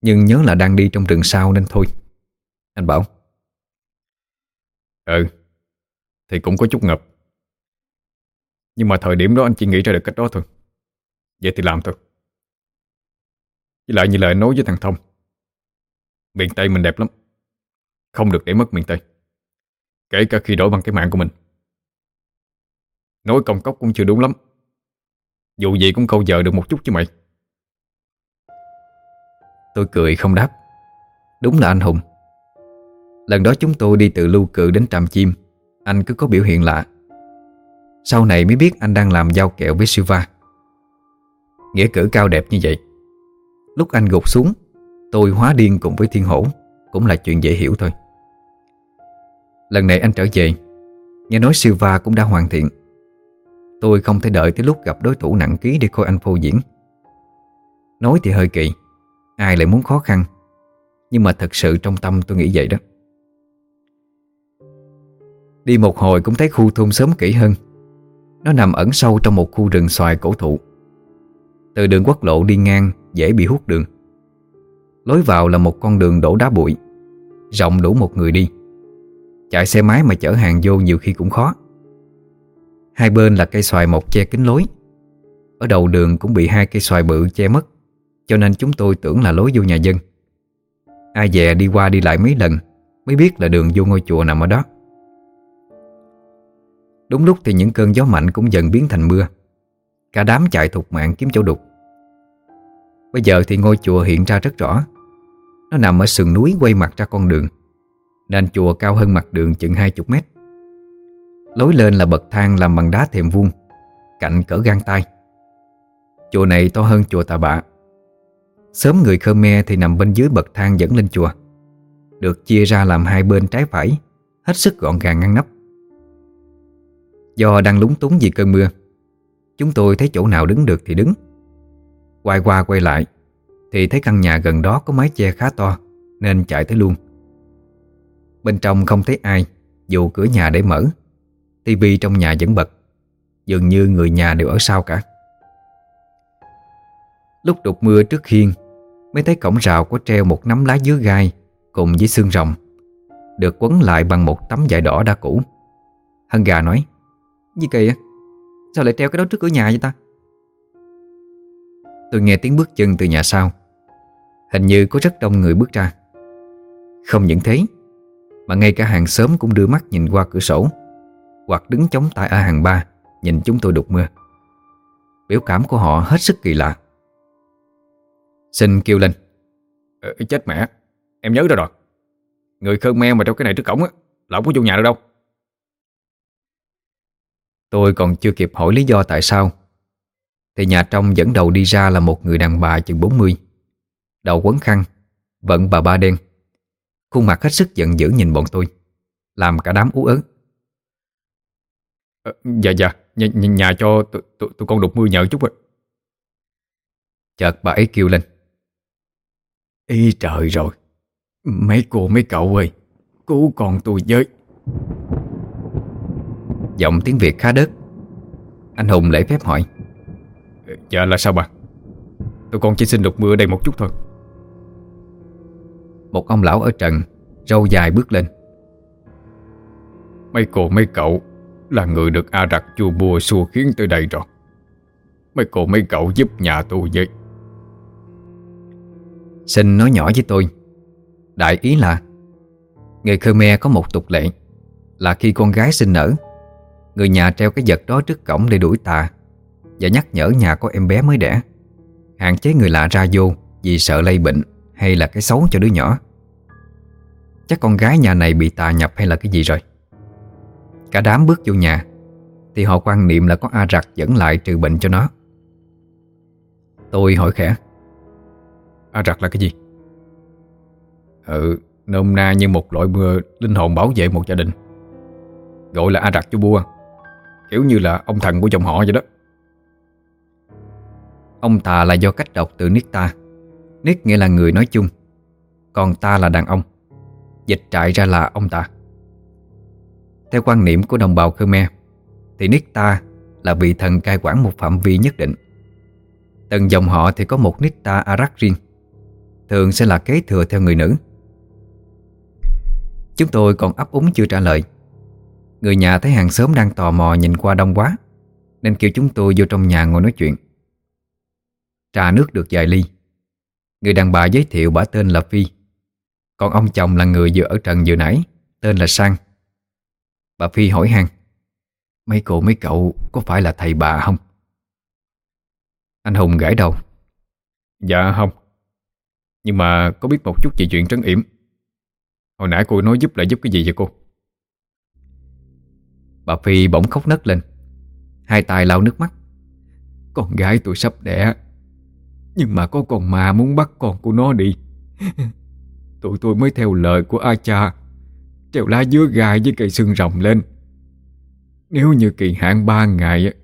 nhưng nhớ là đang đi trong rừng sau nên thôi. Anh bảo. Ừ Thì cũng có chút ngập Nhưng mà thời điểm đó anh chỉ nghĩ ra được cách đó thôi. Vậy thì làm thôi. Với lại như lời nói với thằng Thông, Miền Tây mình đẹp lắm. Không được để mất miền Tây. Kể cả khi đổi bằng cái mạng của mình. Nói công cốc cũng chưa đúng lắm. Dù gì cũng câu giờ được một chút chứ mày. Tôi cười không đáp. Đúng là anh Hùng. Lần đó chúng tôi đi từ lưu cự đến trạm chim, Anh cứ có biểu hiện lạ. Sau này mới biết anh đang làm giao kẹo với Silva Nghĩa cử cao đẹp như vậy. Lúc anh gục xuống, Tôi hóa điên cùng với thiên hổ, Cũng là chuyện dễ hiểu thôi. Lần này anh trở về, Nghe nói Silva cũng đã hoàn thiện. Tôi không thể đợi tới lúc gặp đối thủ nặng ký để coi anh phô diễn. Nói thì hơi kỳ Ai lại muốn khó khăn? Nhưng mà thật sự trong tâm tôi nghĩ vậy đó. Đi một hồi cũng thấy khu thôn sớm kỹ hơn. Nó nằm ẩn sâu trong một khu rừng xoài cổ thụ. Từ đường quốc lộ đi ngang, Dễ bị hút đường. Lối vào là một con đường đổ đá bụi. Rộng đủ một người đi. Chạy xe máy mà chở hàng vô nhiều khi cũng khó. Hai bên là cây xoài mọc che kín lối. Ở đầu đường cũng bị hai cây xoài bự che mất. Cho nên chúng tôi tưởng là lối vô nhà dân. Ai dè đi qua đi lại mấy lần, Mới biết là đường vô ngôi chùa nằm ở đó. Đúng lúc thì những cơn gió mạnh cũng dần biến thành mưa. Cả đám chạy thục mạng kiếm chỗ đục. Bây giờ thì ngôi chùa hiện ra rất rõ. Nó nằm ở sườn núi quay mặt ra con đường. Nền chùa cao hơn mặt đường chừng hai chục mét. Lối lên là bậc thang làm bằng đá thềm vuông, Cạnh cỡ gang tay. Chùa này to hơn chùa Tà Bạ. Sớm người Khmer thì nằm bên dưới bậc thang dẫn lên chùa. Được chia ra làm hai bên trái phải, Hết sức gọn gàng ngăn nắp. Do đang lúng túng vì cơn mưa, Chúng tôi thấy chỗ nào đứng được thì đứng. Quay qua quay lại, Thì thấy căn nhà gần đó có mái che khá to, Nên chạy tới luôn. Bên trong không thấy ai, Dù cửa nhà để mở. Tivi trong nhà vẫn bật, Dường như người nhà đều ở sau cả. Lúc đột mưa trước khiên Mới thấy cổng rào có treo một nắm lá dứa gai Cùng với xương rồng, Được quấn lại bằng một tấm vải đỏ đã cũ. Hân gà nói, Gì kỳ á Sao lại treo cái đó trước cửa nhà vậy ta? Tôi nghe tiếng bước chân từ nhà sau. Hình như có rất đông người bước ra. Không những thế, Mà ngay cả hàng xóm cũng đưa mắt nhìn qua cửa sổ, Hoặc đứng chống tại ở hàng ba Nhìn chúng tôi đục mưa. Biểu cảm của họ hết sức kỳ lạ. Xin kêu lên. Ờ, Chết mẹ. Em nhớ ra rồi Người Khmer mà trong cái này trước cổng á Là không có vô nhà được đâu. Tôi còn chưa kịp hỏi lý do tại sao Thì nhà trong dẫn đầu đi ra là một người đàn bà chừng 40 Đầu quấn khăn Vận bà ba đen. Khuôn mặt hết sức giận dữ nhìn bọn tôi Làm cả đám ú ớn à, Dạ dạ. Nhà, nhà cho tụi con đục mưa nhờ chút rồi Chợt bà ấy kêu lên Ý trời rồi. Mấy cô mấy cậu ơi Cứu con tôi với. Giọng tiếng Việt khá đớt. Anh Hùng lễ phép hỏi. Dạ là sao bà? Tụi con chỉ xin đục mưa đây một chút thôi. Một ông lão ở trần Râu dài bước lên. Mấy cô mấy cậu Là người được A Rặc chua bùa xua khiến tới đây rồi. Mấy cô mấy cậu giúp nhà tôi với Xin nói nhỏ với tôi. Đại ý là Người Khmer có một tục lệ Là khi con gái sinh nở, Người nhà treo cái vật đó trước cổng để đuổi tà Và nhắc nhở nhà có em bé mới đẻ. Hạn chế người lạ ra vô Vì sợ lây bệnh Hay là cái xấu cho đứa nhỏ. Chắc con gái nhà này bị tà nhập hay là cái gì rồi? Cả đám bước vô nhà, Thì họ quan niệm là có A Rặc dẫn lại trừ bệnh cho nó. Tôi hỏi khẽ À, A Rặc là cái gì? Ừ, nôm na như một loại mưa linh hồn bảo vệ một gia đình. Gọi là A Rặc chú Bua. Kiểu như là ông thần của dòng họ vậy đó. Ông tà là do cách đọc từ Nick ta. Nick nghĩa là người nói chung. Còn ta là đàn ông. Dịch trại ra là ông ta. Theo quan niệm của đồng bào Khmer Thì Nick ta là vị thần cai quản một phạm vi nhất định. Từng dòng họ thì có một Nick ta Arak riêng. Thường sẽ là kế thừa theo người nữ. Chúng tôi còn ấp úng chưa trả lời. Người nhà thấy hàng xóm đang tò mò nhìn qua đông quá, Nên kêu chúng tôi vô trong nhà ngồi nói chuyện. Trà nước được vài ly. Người đàn bà giới thiệu bà tên là Phi. Còn ông chồng là người vừa ở trần vừa nãy, Tên là Sang. Bà Phi hỏi hàng: Mấy cô mấy cậu có phải là thầy bà không? Anh Hùng gãi đầu Dạ không. Nhưng mà có biết một chút về chuyện trấn yểm? Hồi nãy cô nói giúp là giúp cái gì vậy cô? Bà Phi bỗng khóc nấc lên. Hai tay lau nước mắt. Con gái tôi sắp đẻ. Nhưng mà có con mà muốn bắt con của nó đi. Tụi tôi mới theo lời của A cha. Treo lá dứa gai với cây xương rồng lên. Nếu như kỳ hạn ba ngày,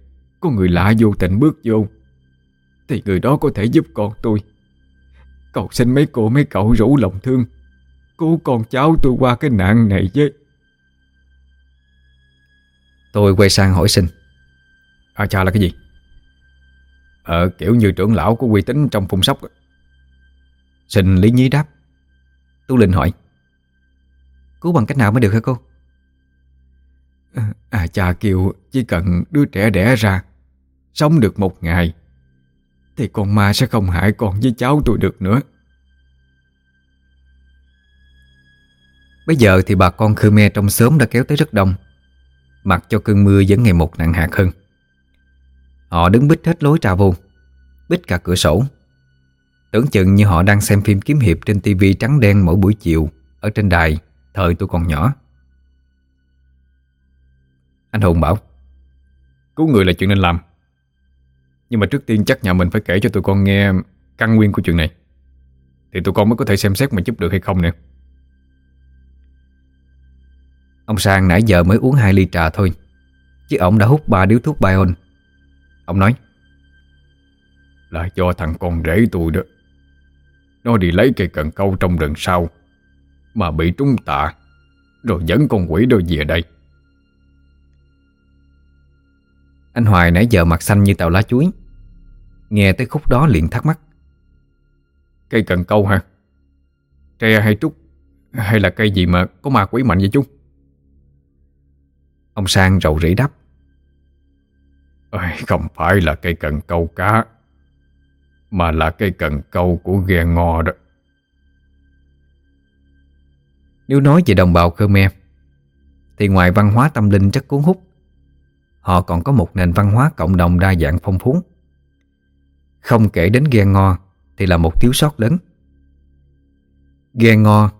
Có người lạ vô tình bước vô, Thì người đó có thể giúp con tôi. Cầu xin mấy cô mấy cậu rủ lòng thương. Cứu con cháu tôi qua cái nạn này với Tôi quay sang hỏi sinh A cha là cái gì? Ờ kiểu như trưởng lão có uy tín trong phun sóc Sinh lý nhí đáp. Tu Linh hỏi. Cứu bằng cách nào mới được hả cô? À cha kêu chỉ cần đứa trẻ đẻ ra Sống được một ngày thì con ma sẽ không hại con với cháu tôi được nữa. Bây giờ thì bà con Khmer trong xóm đã kéo tới rất đông. Mặc cho cơn mưa vẫn ngày một nặng hạt hơn. Họ đứng bích hết lối ra vô Bích cả cửa sổ. Tưởng chừng như họ đang xem phim kiếm hiệp trên tivi trắng đen mỗi buổi chiều Ở trên đài Thời tôi còn nhỏ. Anh Hùng bảo, Cứu người là chuyện nên làm. Nhưng mà trước tiên chắc nhà mình phải kể cho tụi con nghe Căn nguyên của chuyện này. Thì tụi con mới có thể xem xét mà giúp được hay không nè. Ông Sang nãy giờ mới uống hai ly trà thôi, Chứ ông đã hút ba điếu thuốc Bion. Ông nói, Là do thằng con rể tôi đó. Nó đi lấy cây cần câu trong rừng sau, Mà bị trúng tạ, Rồi dẫn con quỷ đôi về đây. Anh Hoài nãy giờ mặt xanh như tàu lá chuối. Nghe tới khúc đó liền thắc mắc. Cây cần câu hả? Tre hay trúc? Hay là cây gì mà có ma quỷ mạnh vậy chú? Ông Sang rầu rĩ đáp. Ôi, Không phải là cây cần câu cá Mà là cây cần câu của ghe ngò đó. Nếu nói về đồng bào Khmer Thì ngoài văn hóa tâm linh rất cuốn hút Họ còn có một nền văn hóa cộng đồng đa dạng phong phú. Không kể đến ghe ngò Thì là một thiếu sót lớn. Ghe ngò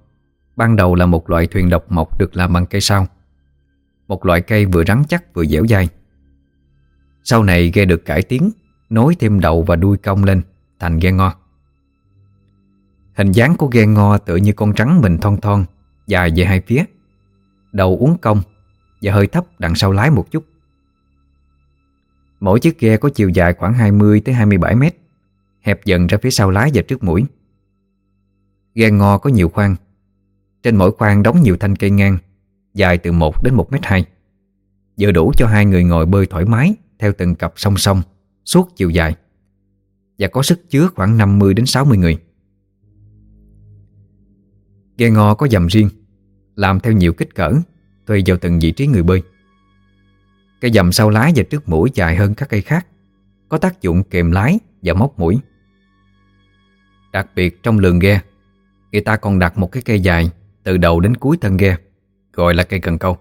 Ban đầu là một loại thuyền độc mộc được làm bằng cây sao, một loại cây vừa rắn chắc vừa dẻo dai. Sau này ghe được cải tiến, Nối thêm đầu và đuôi cong lên Thành ghe ngo Hình dáng của ghe ngo tựa như con trắng mình thon thon, Dài về hai phía, Đầu uốn cong Và hơi thấp đằng sau lái một chút. Mỗi chiếc ghe có chiều dài khoảng 20-27 mét, Hẹp dần ra phía sau lái và trước mũi. Ghe ngò có nhiều khoang. Trên mỗi khoang đóng nhiều thanh cây ngang, Dài từ 1 đến 1 mét 2 Vừa đủ cho hai người ngồi bơi thoải mái Theo từng cặp song song, Suốt chiều dài, Và có sức chứa khoảng 50 đến 60 người. Ghe ngò có dầm riêng, Làm theo nhiều kích cỡ Tùy vào từng vị trí người bơi. Cây dầm sau lái và trước mũi dài hơn các cây khác, Có tác dụng kềm lái và móc mũi. Đặc biệt trong lường ghe, Người ta còn đặt một cái cây dài Từ đầu đến cuối thân ghe, Gọi là cây cần câu.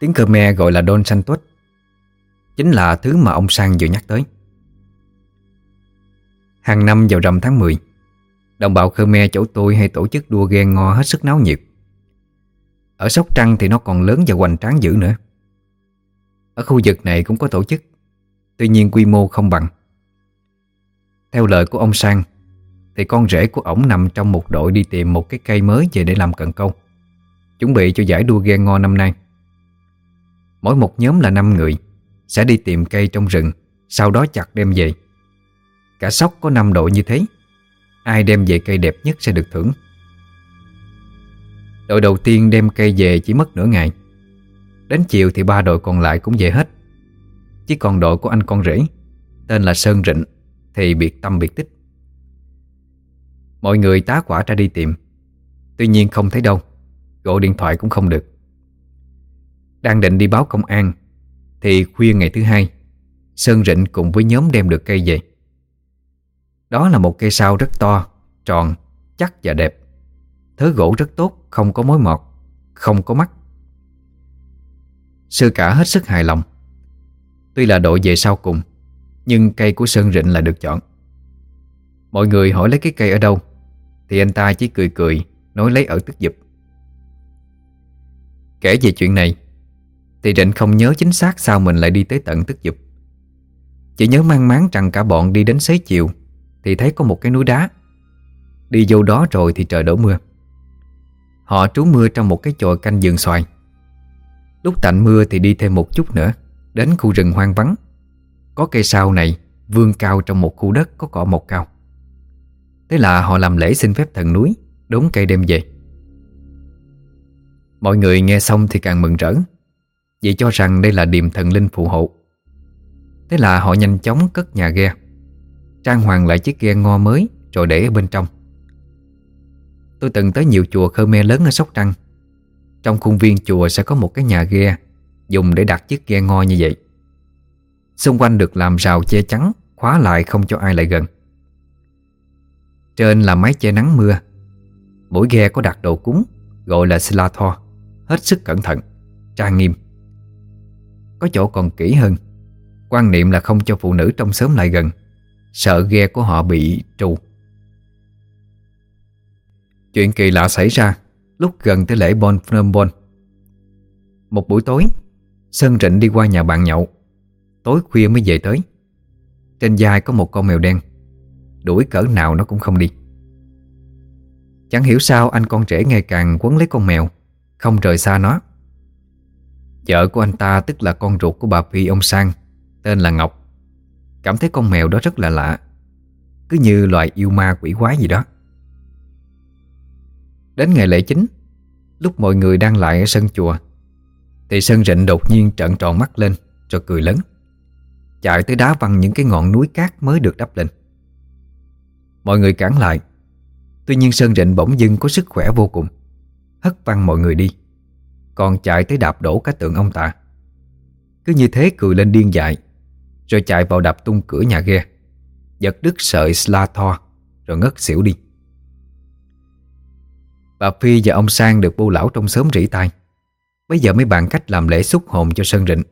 Tiếng Khmer gọi là Don Santuất Chính là thứ mà ông Sang vừa nhắc tới. Hàng năm vào rằm tháng 10 Đồng bào Khmer chỗ tôi hay tổ chức đua ghe ngo hết sức náo nhiệt. Ở Sóc Trăng thì nó còn lớn và hoành tráng dữ nữa. Ở khu vực này cũng có tổ chức. Tuy nhiên quy mô không bằng. Theo lời của ông Sang, Thì con rể của ổng nằm trong một đội đi tìm một cái cây mới về để làm cần câu. Chuẩn bị cho giải đua ghe ngo năm nay. Mỗi một nhóm là 5 người, Sẽ đi tìm cây trong rừng, Sau đó chặt đem về. Cả sóc có 5 đội như thế. Ai đem về cây đẹp nhất sẽ được thưởng. Đội đầu tiên đem cây về chỉ mất nửa ngày. Đến chiều thì ba đội còn lại cũng về hết. Chỉ còn đội của anh con rể Tên là Sơn Rịnh Thì biệt tâm biệt tích. Mọi người tá quả ra đi tìm. Tuy nhiên không thấy đâu Gọi điện thoại cũng không được. Đang định đi báo công an Thì khuya ngày thứ hai Sơn Rịnh cùng với nhóm đem được cây về. Đó là một cây sao rất to Tròn, chắc và đẹp. Thớ gỗ rất tốt, không có mối mọt Không có mắt. Sư cả hết sức hài lòng. Tuy là đội về sau cùng, Nhưng cây của Sơn Rịnh là được chọn. Mọi người hỏi lấy cái cây ở đâu, Thì anh ta chỉ cười cười, Nói lấy ở tức dịp Kể về chuyện này, Thì Rịnh không nhớ chính xác sao mình lại đi tới tận tức dịp Chỉ nhớ mang máng rằng cả bọn đi đến xế chiều, Thì thấy có một cái núi đá. Đi vô đó rồi thì trời đổ mưa. Họ trú mưa trong một cái chòi canh giường xoài. Lúc tạnh mưa thì đi thêm một chút nữa, Đến khu rừng hoang vắng. Có cây sao này, vươn cao trong một khu đất có cỏ mọc cao. Thế là họ làm lễ xin phép thần núi, Đốn cây đem về. Mọi người nghe xong thì càng mừng rỡ, Vì cho rằng đây là điềm thần linh phù hộ. Thế là họ nhanh chóng cất nhà ghe, Trang hoàng lại chiếc ghe ngo mới Rồi để ở bên trong. Tôi từng tới nhiều chùa Khmer lớn ở Sóc Trăng trong khuôn viên chùa sẽ có một cái nhà ghe Dùng để đặt chiếc ghe ngo như vậy. Xung quanh được làm rào che chắn Khóa lại không cho ai lại gần. Trên là mái che nắng mưa. Mỗi ghe có đặt đồ cúng Gọi là Silathor Hết sức cẩn thận, trang nghiêm. Có chỗ còn kỹ hơn Quan niệm là không cho phụ nữ trong xóm lại gần Sợ ghe của họ bị trù Chuyện kỳ lạ xảy ra. Lúc gần tới lễ Bon Phnom Bon Một buổi tối, Sơn trịnh đi qua nhà bạn nhậu. Tối khuya mới về tới. Trên vai có một con mèo đen. Đuổi cỡ nào nó cũng không đi. Chẳng hiểu sao anh con trẻ ngày càng quấn lấy con mèo, Không rời xa nó. Vợ của anh ta tức là con ruột của bà Phi ông Sang, Tên là Ngọc. Cảm thấy con mèo đó rất là lạ. Cứ như loại yêu ma quỷ quái gì đó. Đến ngày lễ chính, Lúc mọi người đang lại ở sân chùa, Thì Sơn Rịnh đột nhiên trợn tròn mắt lên Rồi cười lớn. Chạy tới đá văng những cái ngọn núi cát mới được đắp lên. Mọi người cản lại. Tuy nhiên Sơn Rịnh bỗng dưng có sức khỏe vô cùng. Hất văng mọi người đi. Còn chạy tới đạp đổ cả tượng ông ta. Cứ như thế cười lên điên dại, Rồi chạy vào đạp tung cửa nhà ghe. Giật đứt sợi Slathor Rồi ngất xỉu đi. Bà Phi và ông Sang được bu lão trong xóm rỉ tai. Bây giờ mới bàn cách làm lễ xúc hồn cho Sơn Rịnh.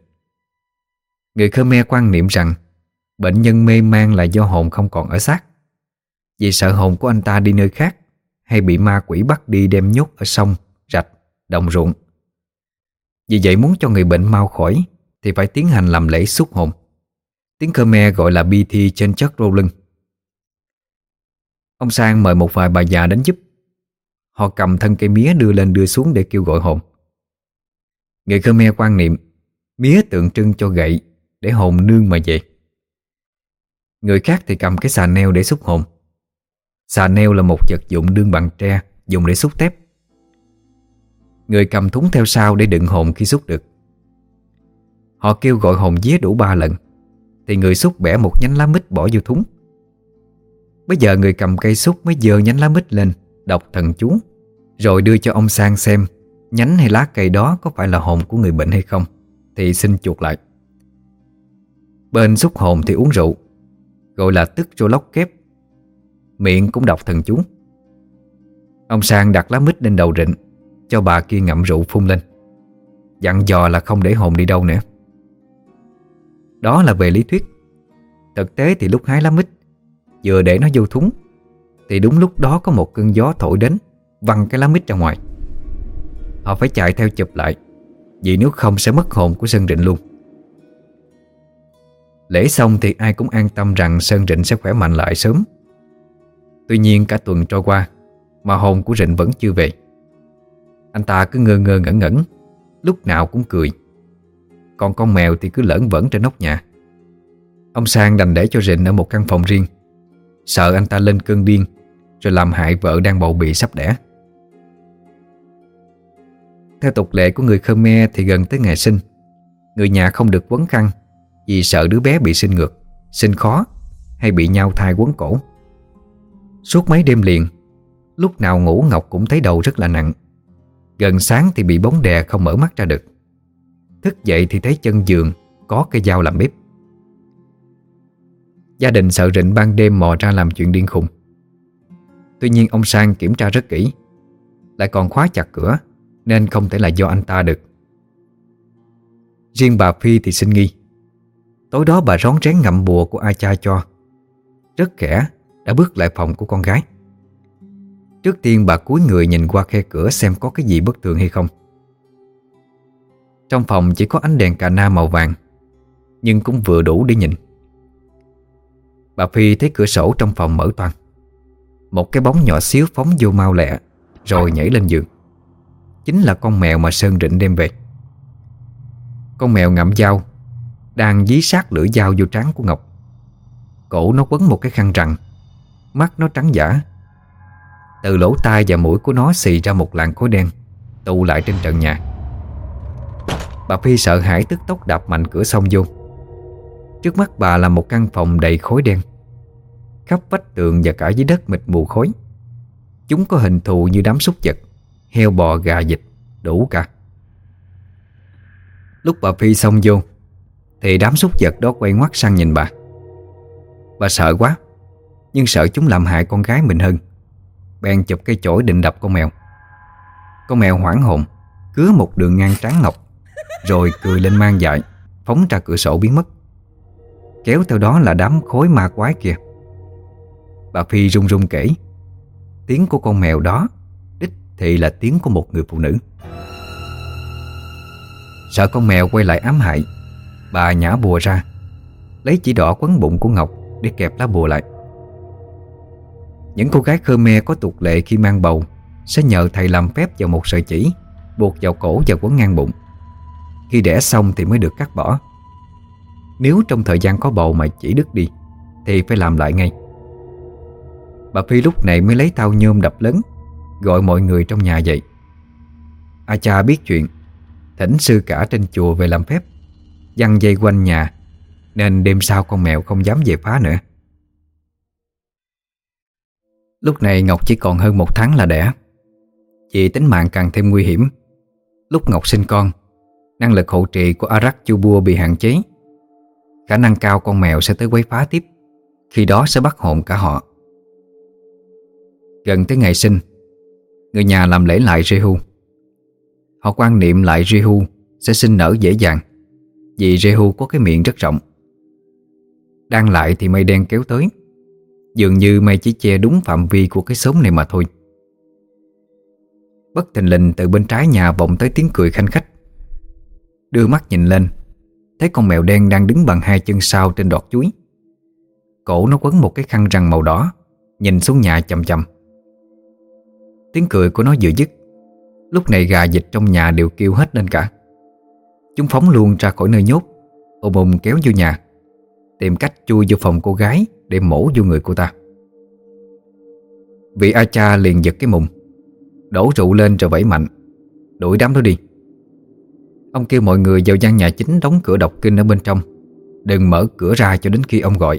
Người Khmer quan niệm rằng Bệnh nhân mê man là do hồn không còn ở xác. Vì sợ hồn của anh ta đi nơi khác Hay bị ma quỷ bắt đi đem nhốt ở sông, rạch, đồng ruộng. Vì vậy muốn cho người bệnh mau khỏi Thì phải tiến hành làm lễ xúc hồn. Tiếng Khmer gọi là bi thi trên chất rô lưng Ông Sang mời một vài bà già đến giúp. Họ cầm thân cây mía đưa lên đưa xuống để kêu gọi hồn. Người Khmer quan niệm, Mía tượng trưng cho gậy Để hồn nương mà về. Người khác thì cầm cái xà neo để xúc hồn. Xà neo là một vật dụng đương bằng tre, Dùng để xúc tép. Người cầm thúng theo sau để đựng hồn khi xúc được. Họ kêu gọi hồn vía đủ ba lần, Thì người xúc bẻ một nhánh lá mít bỏ vô thúng. Bây giờ người cầm cây xúc mới dơ nhánh lá mít lên Đọc thần chú, Rồi đưa cho ông Sang xem Nhánh hay lá cây đó có phải là hồn của người bệnh hay không, Thì xin chuột lại. Bên xúc hồn thì uống rượu, Gọi là tức rô lóc kép. Miệng cũng đọc thần chú. Ông Sang đặt lá mít lên đầu rịnh, Cho bà kia ngậm rượu phun lên. Dặn dò là không để hồn đi đâu nữa. Đó là về lý thuyết. Thực tế thì lúc hái lá mít, Vừa để nó vô thúng thì đúng lúc đó có một cơn gió thổi đến, Văng cái lá mít ra ngoài. Họ phải chạy theo chụp lại, Vì nếu không sẽ mất hồn của Sơn Rịnh luôn. Lễ xong thì ai cũng an tâm rằng Sơn Rịnh sẽ khỏe mạnh lại sớm. Tuy nhiên cả tuần trôi qua, Mà hồn của Rịnh vẫn chưa về. Anh ta cứ ngơ ngơ ngẩn ngẩn, Lúc nào cũng cười. Còn con mèo thì cứ lởn vởn trên nóc nhà. Ông Sang đành để cho Rịnh ở một căn phòng riêng. Sợ anh ta lên cơn điên rồi làm hại vợ đang bầu bị sắp đẻ. Theo tục lệ của người Khmer Thì gần tới ngày sinh, Người nhà không được quấn khăn Vì sợ đứa bé bị sinh ngược, Sinh khó Hay bị nhau thai quấn cổ. Suốt mấy đêm liền, Lúc nào ngủ Ngọc cũng thấy đầu rất là nặng, Gần sáng thì bị bóng đè không mở mắt ra được. Thức dậy thì thấy chân giường Có cây dao làm bếp. Gia đình sợ rịnh ban đêm mò ra làm chuyện điên khùng. Tuy nhiên ông Sang kiểm tra rất kỹ, Lại còn khóa chặt cửa, Nên không thể là do anh ta được. Riêng bà Phi thì sinh nghi. Tối đó bà rón rén ngậm bùa của ai cha cho. Rất khẽ, đã bước lại phòng của con gái. Trước tiên bà cúi người nhìn qua khe cửa xem có cái gì bất thường hay không. Trong phòng chỉ có ánh đèn cà na màu vàng, Nhưng cũng vừa đủ để nhìn. Bà Phi thấy cửa sổ trong phòng mở toang. Một cái bóng nhỏ xíu phóng vô mau lẹ, Rồi nhảy lên giường. Chính là con mèo mà Sơn Rịnh đem về. Con mèo ngậm dao, Đang dí sát lưỡi dao vô trán của Ngọc. Cổ nó quấn một cái khăn rằn Mắt nó trắng giả. Từ lỗ tai và mũi của nó xì ra một làn khối đen, Tụ lại trên trần nhà. Bà Phi sợ hãi tức tốc đạp mạnh cửa sông vô. Trước mắt bà là một căn phòng đầy khối đen. Khắp vách tường và cả dưới đất mịt mù khối Chúng có hình thù như đám súc vật, Heo bò, gà vịt, Đủ cả. Lúc bà Phi xong vô, Thì đám súc vật đó quay ngoắt sang nhìn bà. Bà sợ quá, Nhưng sợ chúng làm hại con gái mình hơn. Bèn chụp cây chổi định đập con mèo. Con mèo hoảng hồn, Cứa một đường ngang trắng ngọc Rồi cười lên mang dại, Phóng ra cửa sổ biến mất. Kéo theo đó là đám khối ma quái kia. Bà Phi run run kể. Tiếng của con mèo đó, Đích thị là tiếng của một người phụ nữ. Sợ con mèo quay lại ám hại, Bà nhả bùa ra, Lấy chỉ đỏ quấn bụng của Ngọc Để kẹp lá bùa lại. Những cô gái Khmer có tục lệ khi mang bầu Sẽ nhờ thầy làm phép vào một sợi chỉ, Buộc vào cổ và quấn ngang bụng. Khi đẻ xong thì mới được cắt bỏ. Nếu trong thời gian có bầu mà chỉ đứt đi, Thì phải làm lại ngay. Bà Phi lúc này mới lấy thao nhôm đập lớn, Gọi mọi người trong nhà dậy. A cha biết chuyện, Thỉnh sư cả trên chùa về làm phép, Dăng dây quanh nhà, Nên đêm sau con mèo không dám về phá nữa. Lúc này Ngọc chỉ còn hơn một tháng là đẻ. Vì tính mạng càng thêm nguy hiểm. Lúc Ngọc sinh con, Năng lực hậu trị của Arak Chubua bị hạn chế. Khả năng cao con mèo sẽ tới quấy phá tiếp, Khi đó sẽ bắt hồn cả họ. Gần tới ngày sinh, Người nhà làm lễ lại Jehu. Họ quan niệm lại Jehu Sẽ sinh nở dễ dàng, Vì Jehu có cái miệng rất rộng. Đang lại thì mây đen kéo tới, Dường như mây chỉ che đúng phạm vi của cái xóm này mà thôi. Bất thình lình từ bên trái nhà vọng tới tiếng cười khanh khách. Đưa mắt nhìn lên, Thấy con mèo đen đang đứng bằng hai chân sau trên đọt chuối. Cổ nó quấn một cái khăn răng màu đỏ, Nhìn xuống nhà chầm chầm Tiếng cười của nó vừa dứt, Lúc này gà dịch trong nhà đều kêu hết lên cả. Chúng phóng luôn ra khỏi nơi nhốt, Ôm ôm kéo vô nhà, Tìm cách chui vô phòng cô gái Để mổ vô người cô ta. Vị A cha liền giật cái mùng, Đổ rượu lên rồi vẫy mạnh, Đuổi đám đó đi. Ông kêu mọi người vào gian nhà chính Đóng cửa đọc kinh ở bên trong, Đừng mở cửa ra cho đến khi ông gọi.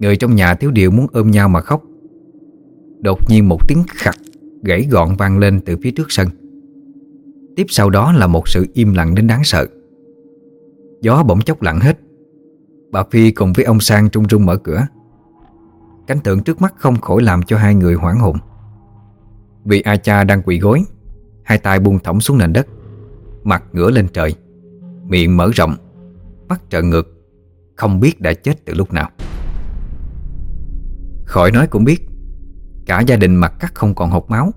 Người trong nhà thiếu điều muốn ôm nhau mà khóc Đột nhiên một tiếng khặt Gãy gọn vang lên từ phía trước sân. Tiếp sau đó là một sự im lặng đến đáng sợ. Gió bỗng chốc lặng hết. Bà Phi cùng với ông Sang trung trung mở cửa. Cảnh tượng trước mắt không khỏi làm cho hai người hoảng hồn. Vì A cha đang quỳ gối, Hai tay buông thõng xuống nền đất, Mặt ngửa lên trời, Miệng mở rộng, Mắt trợn ngược, Không biết đã chết từ lúc nào. Khỏi nói cũng biết Cả gia đình mặt cắt không còn hột máu.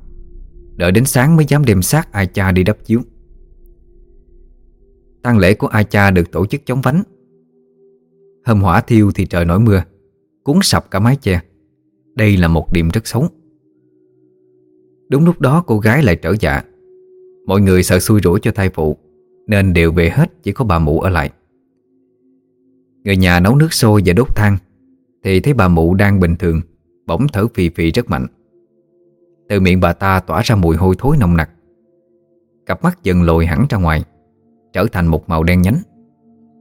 Đợi đến sáng mới dám đem xác ai cha đi đắp chiếu. Tang lễ của ai cha được tổ chức chống vánh. Hôm hỏa thiêu thì trời nổi mưa, Cuốn sập cả mái che. Đây là một điểm rất xấu. Đúng lúc đó cô gái lại trở dạ. Mọi người sợ xui rủi cho thai phụ, Nên đều về hết Chỉ có bà mụ ở lại. Người nhà nấu nước sôi và đốt than, Thì thấy bà mụ đang bình thường. Bỗng thở phì phì rất mạnh. Từ miệng bà ta tỏa ra mùi hôi thối nồng nặc. Cặp mắt dần lồi hẳn ra ngoài, Trở thành một màu đen nhánh.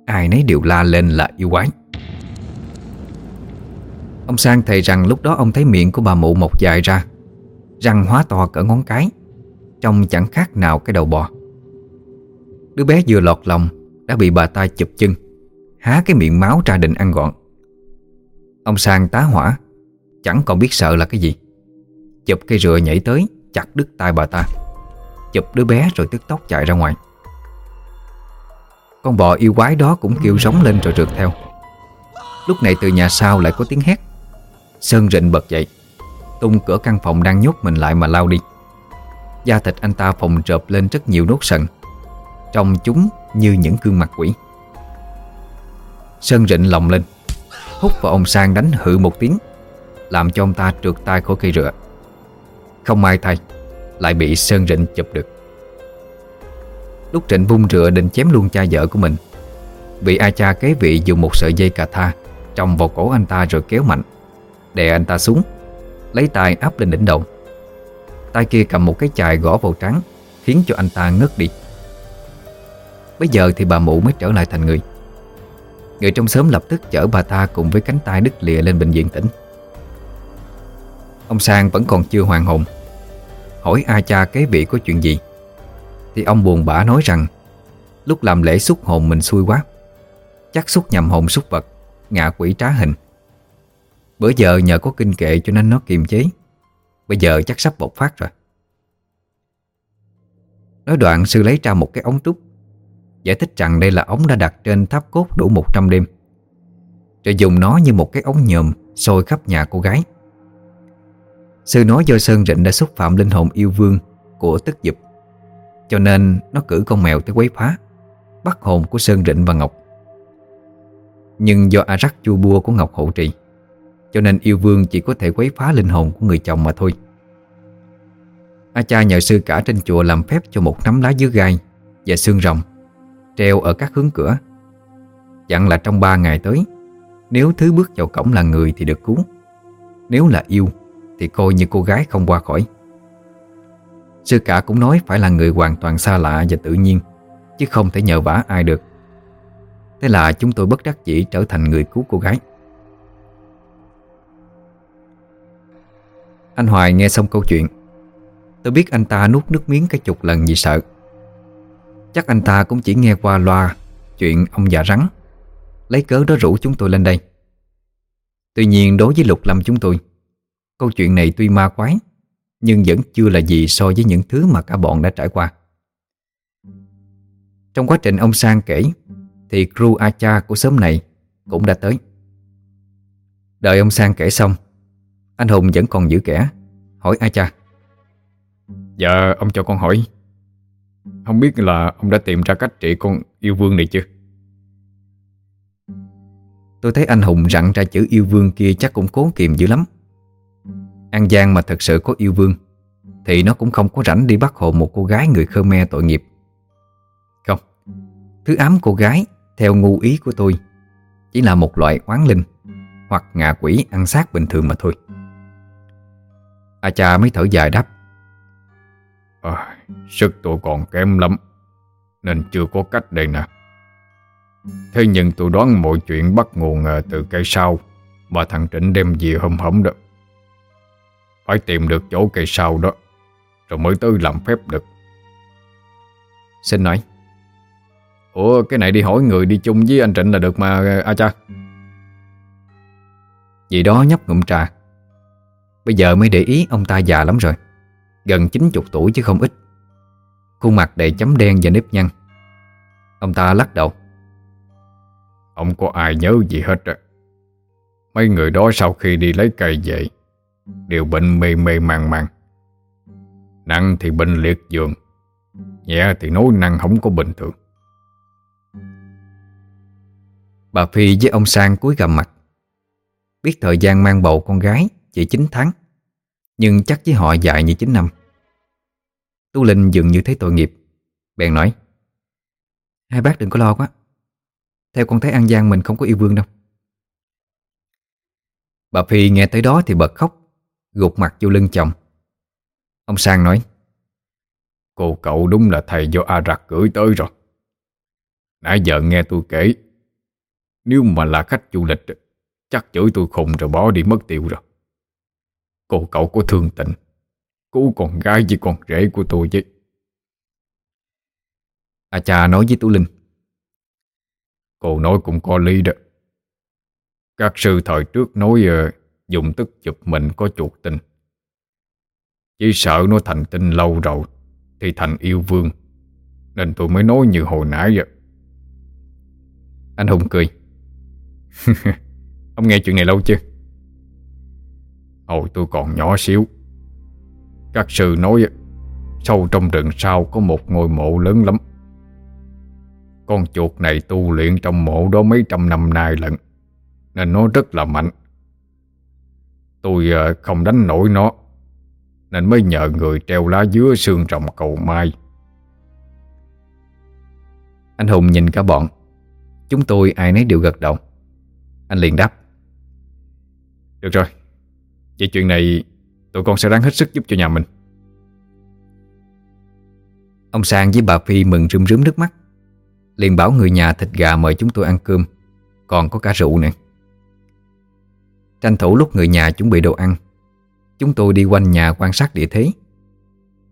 Ai nấy đều la lên là yêu quái. Ông Sang thầy rằng lúc đó ông thấy miệng của bà mụ mọc dài ra, Răng hóa to cỡ ngón cái, Trông chẳng khác nào cái đầu bò. Đứa bé vừa lọt lòng, Đã bị bà ta chụp chân, Há cái miệng máu ra định ăn gọn. Ông Sang tá hỏa Chẳng còn biết sợ là cái gì. Chụp cây rựa nhảy tới, Chặt đứt tay bà ta. Chụp đứa bé rồi tức tốc chạy ra ngoài. Con bò yêu quái đó cũng kêu rống lên rồi rượt theo. Lúc này từ nhà sau lại có tiếng hét. Sơn rịnh bật dậy, Tung cửa căn phòng đang nhốt mình lại mà lao đi. Da thịt anh ta phồng rợp lên rất nhiều nốt sần, Trông chúng như những gương mặt quỷ. Sơn rịnh lòng lên, Hút vào ông Sang đánh hự một tiếng. Làm cho ông ta trượt tay khỏi cây rửa. Không may thay, Lại bị Sơn rịnh chụp được. Lúc Trịnh vung rửa định chém luôn cha vợ của mình Vị A cha kế vị dùng một sợi dây cà tha Trồng vào cổ anh ta rồi kéo mạnh, Đè anh ta xuống, Lấy tay áp lên đỉnh đầu. Tay kia cầm một cái chài gõ vào trắng Khiến cho anh ta ngất đi. Bây giờ thì bà mụ mới trở lại thành người. Người trong xóm lập tức chở bà ta cùng với cánh tay đứt lìa lên bệnh viện tỉnh. Ông Sang vẫn còn chưa hoàn hồn. Hỏi A cha kế vị có chuyện gì? Thì ông buồn bã nói rằng, Lúc làm lễ xúc hồn mình xui quá. Chắc xúc nhầm hồn xúc vật, Ngạ quỷ trá hình. Bữa giờ nhờ có kinh kệ cho nên nó kiềm chế. Bây giờ chắc sắp bộc phát rồi. Nói đoạn sư lấy ra một cái ống trúc, Giải thích rằng đây là ống đã đặt trên tháp cốt đủ 100 đêm. Rồi dùng nó như một cái ống nhòm Sôi khắp nhà cô gái. Sư nói do Sơn Rịnh đã xúc phạm linh hồn yêu vương Của tức dục, Cho nên nó cử con mèo tới quấy phá Bắt hồn của Sơn Rịnh và Ngọc. Nhưng do A Rắc chua bua của Ngọc hộ trì Cho nên yêu vương chỉ có thể quấy phá linh hồn của người chồng mà thôi. A cha nhờ sư cả trên chùa làm phép cho một nắm lá dứa gai Và xương rồng Treo ở các hướng cửa. Dặn là trong ba ngày tới Nếu thứ bước vào cổng là người thì được cứu Nếu là yêu thì coi như cô gái không qua khỏi. Sư cả cũng nói phải là người hoàn toàn xa lạ và tự nhiên, Chứ không thể nhờ vả ai được. Thế là chúng tôi bất đắc dĩ trở thành người cứu cô gái. Anh Hoài nghe xong câu chuyện, Tôi biết anh ta nuốt nước miếng cái chục lần vì sợ. Chắc anh ta cũng chỉ nghe qua loa, Chuyện ông già rắn, Lấy cớ đó rủ chúng tôi lên đây. Tuy nhiên đối với Lục Lâm chúng tôi Câu chuyện này tuy ma quái Nhưng vẫn chưa là gì so với những thứ mà cả bọn đã trải qua. Trong quá trình ông Sang kể Thì crew Acha của xóm này Cũng đã tới. Đợi ông Sang kể xong Anh Hùng vẫn còn giữ kẻ Hỏi Acha Dạ ông cho con hỏi Không biết là ông đã tìm ra cách trị con yêu vương này chưa? Tôi thấy anh Hùng rặn ra chữ yêu vương kia chắc cũng cố kiềm dữ lắm An Giang mà thật sự có yêu vương Thì nó cũng không có rảnh đi bắt hồn một cô gái người Khmer tội nghiệp. Không Thứ ám cô gái Theo ngu ý của tôi Chỉ là một loại oán linh Hoặc ngạ quỷ ăn xác bình thường mà thôi. A cha mới thở dài đáp à, Sức tôi còn kém lắm Nên chưa có cách đây nè. Thế nhưng tôi đoán mọi chuyện bắt nguồn ờ, từ cây sau Mà thằng Trịnh đem về hôm hổm đó. Phải tìm được chỗ cây sau đó, Rồi mới tới làm phép được. Xin nói. Ủa, cái này đi hỏi người đi chung với anh Trịnh là được mà A cha. Vì đó nhấp ngụm trà. Bây giờ mới để ý ông ta già lắm rồi. Gần 90 tuổi chứ không ít. Khuôn mặt đầy chấm đen và nếp nhăn. Ông ta lắc đầu. Ông có ai nhớ gì hết rồi. Mấy người đó sau khi đi lấy cây về Đều bệnh mê mê màng màng. Nặng thì bệnh liệt giường, Nhẹ thì nói năng không có bình thường. Bà Phi với ông Sang cúi gầm mặt. Biết thời gian mang bầu con gái chỉ 9 tháng, Nhưng chắc với họ dài như 9 năm. Tu Linh dường như thấy tội nghiệp, Bèn nói, Hai bác đừng có lo quá. Theo con thấy An Giang mình không có yêu vương đâu. Bà Phi nghe tới đó thì bật khóc. Gục mặt vô lưng chồng. Ông Sang nói, Cô cậu đúng là thầy do A Rạc gửi tới rồi. Nãy giờ nghe tôi kể, Nếu mà là khách du lịch, Chắc chửi tôi khùng rồi bỏ đi mất tiêu rồi. Cô cậu có thương tình, Cứu con gái với con rể của tôi chứ À cha nói với Tú Linh, Cô nói cũng có lý đó. Các sư thời trước nói ờ, Dùng tức chụp mình có chuột tinh Chỉ sợ nó thành tinh lâu rồi, Thì thành yêu vương. Nên tôi mới nói như hồi nãy vậy. Anh Hùng cười. cười <laughs> Ông nghe chuyện này lâu chưa? Hồi tôi còn nhỏ xíu. Các sư nói, Sâu trong rừng sau có một ngôi mộ lớn lắm. Con chuột này tu luyện trong mộ đó mấy trăm năm nay lận, Nên nó rất là mạnh. Tôi ờ, không đánh nổi nó, Nên mới nhờ người treo lá dứa xương rồng cầu mai. Anh Hùng nhìn cả bọn. Chúng tôi ai nấy đều gật đầu. Anh liền đáp. Được rồi, Vậy chuyện này tụi con sẽ ráng hết sức giúp cho nhà mình. Ông Sang với bà Phi mừng rơm rớm nước mắt. Liền bảo người nhà thịt gà mời chúng tôi ăn cơm. Còn có cả rượu nữa. Tranh thủ lúc người nhà chuẩn bị đồ ăn. Chúng tôi đi quanh nhà quan sát địa thế.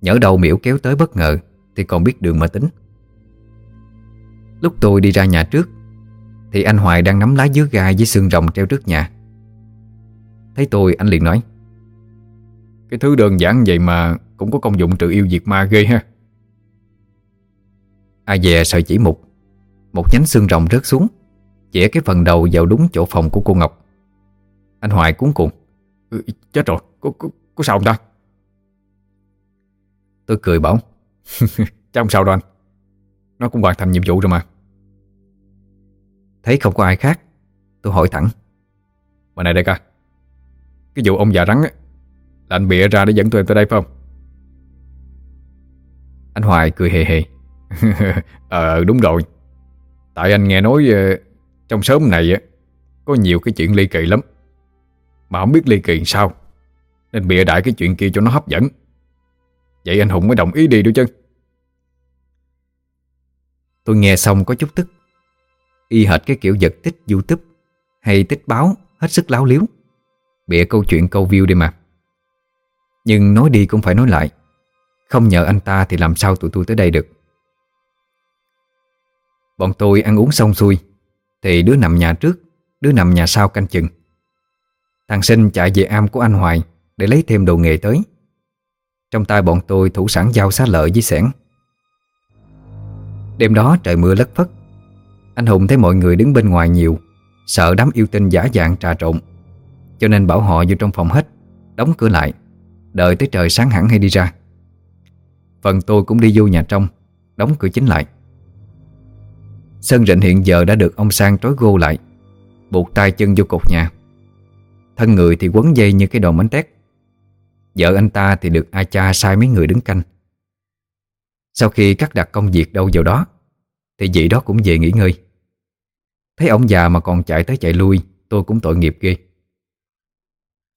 Nhỡ đầu miễu kéo tới bất ngờ, Thì còn biết đường mà tính. Lúc tôi đi ra nhà trước, Thì anh Hoài đang nắm lá dứa gai với xương rồng treo trước nhà. Thấy tôi, anh liền nói, Cái thứ đơn giản vậy mà Cũng có công dụng trừ yêu diệt ma ghê ha. Ai dè sợi chỉ mục, Một nhánh xương rồng rớt xuống Chỉa cái phần đầu vào đúng chỗ phòng của cô Ngọc. Anh Hoài cuốn cùng ừ, Chết rồi, có, có, có sao không ta? Tôi cười bảo <laughs> Chắc không sao đâu anh. Nó cũng hoàn thành nhiệm vụ rồi mà. Thấy không có ai khác Tôi hỏi thẳng Mà này đây ca Cái vụ ông già rắn á Là anh bịa ra để dẫn tụi em tới đây phải không? Anh Hoài cười hề hề <laughs> Ờ đúng rồi. Tại anh nghe nói ờ, Trong sớm này á, Có nhiều cái chuyện ly kỳ lắm. Mà không biết ly kỳ sao. Nên bịa đại cái chuyện kia cho nó hấp dẫn. Vậy anh Hùng mới đồng ý đi đúng chứ? Tôi nghe xong có chút tức. Y hệt cái kiểu giật tích youtube, Hay tích báo, Hết sức láo liếu. Bịa câu chuyện, câu view đi mà. Nhưng nói đi cũng phải nói lại. Không nhờ anh ta thì làm sao tụi tôi tới đây được? Bọn tôi ăn uống xong xuôi, Thì đứa nằm nhà trước, Đứa nằm nhà sau canh chừng. Thằng sinh chạy về am của anh Hoài Để lấy thêm đồ nghề tới. Trong tay bọn tôi thủ sẵn dao xá lợi với sẻn Đêm đó trời mưa lất phất. Anh Hùng thấy mọi người đứng bên ngoài nhiều, Sợ đám yêu tinh giả dạng trà trộn. Cho nên bảo họ vô trong phòng hết, Đóng cửa lại, Đợi tới trời sáng hẳn hay đi ra. Phần tôi cũng đi vô nhà trong, Đóng cửa chính lại. Sân rịnh hiện giờ đã được ông Sang trói gô lại, Buộc tay chân vô cột nhà. Thân người thì quấn dây như cái đòn bánh tét. Vợ anh ta thì được ai cha sai mấy người đứng canh. Sau khi cắt đặt công việc đâu vào đó, Thì vị đó cũng về nghỉ ngơi. Thấy ông già mà còn chạy tới chạy lui, Tôi cũng tội nghiệp ghê.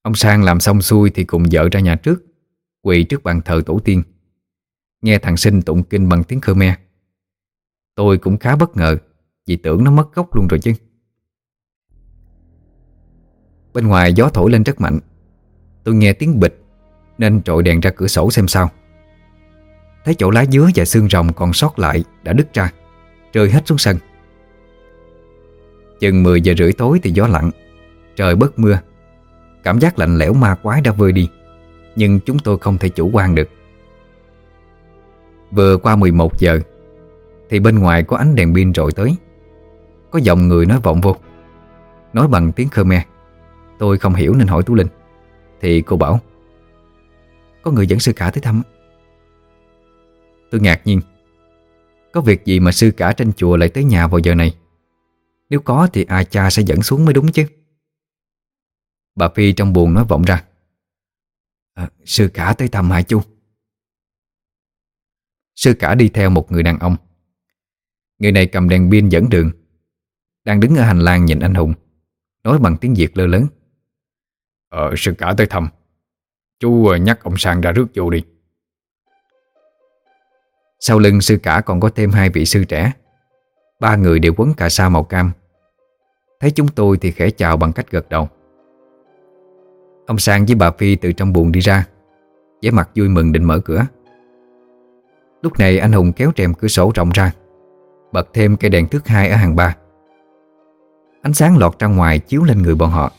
Ông Sang làm xong xuôi Thì cùng vợ ra nhà trước, Quỳ trước bàn thờ tổ tiên. Nghe thằng sinh tụng kinh bằng tiếng Khmer. Tôi cũng khá bất ngờ, Vì tưởng nó mất gốc luôn rồi chứ. Bên ngoài gió thổi lên rất mạnh. Tôi nghe tiếng bịch, Nên trội đèn ra cửa sổ xem sao. Thấy chỗ lá dứa và xương rồng còn sót lại Đã đứt ra, Rơi hết xuống sân. Chừng 10 giờ rưỡi tối thì gió lặng, Trời bớt mưa. Cảm giác lạnh lẽo ma quái đã vơi đi, Nhưng chúng tôi không thể chủ quan được. Vừa qua 11 giờ, Thì bên ngoài có ánh đèn pin rọi tới. Có giọng người nói vọng vô, Nói bằng tiếng Khmer. Tôi không hiểu nên hỏi Tú Linh. Thì cô bảo Có người dẫn sư cả tới thăm Tôi ngạc nhiên Có việc gì mà sư cả trên chùa lại tới nhà vào giờ này? Nếu có thì ai cha sẽ dẫn xuống mới đúng chứ? Bà Phi trong buồn nói vọng ra à, Sư cả tới thăm Hải Chu Sư cả đi theo một người đàn ông. Người này cầm đèn pin dẫn đường Đang đứng ở hành lang nhìn anh Hùng Nói bằng tiếng Việt lơ lớn Ờ sư cả tới thăm. Chú ờ, nhắc ông Sang ra rước vô đi. Sau lưng sư cả còn có thêm hai vị sư trẻ. Ba người đều quấn cà sa màu cam. Thấy chúng tôi thì khẽ chào bằng cách gật đầu. Ông Sang với bà Phi từ trong buồng đi ra. Vẻ mặt vui mừng định mở cửa. Lúc này anh Hùng kéo rèm cửa sổ rộng ra, Bật thêm cây đèn thứ hai ở hàng ba. Ánh sáng lọt ra ngoài chiếu lên người bọn họ.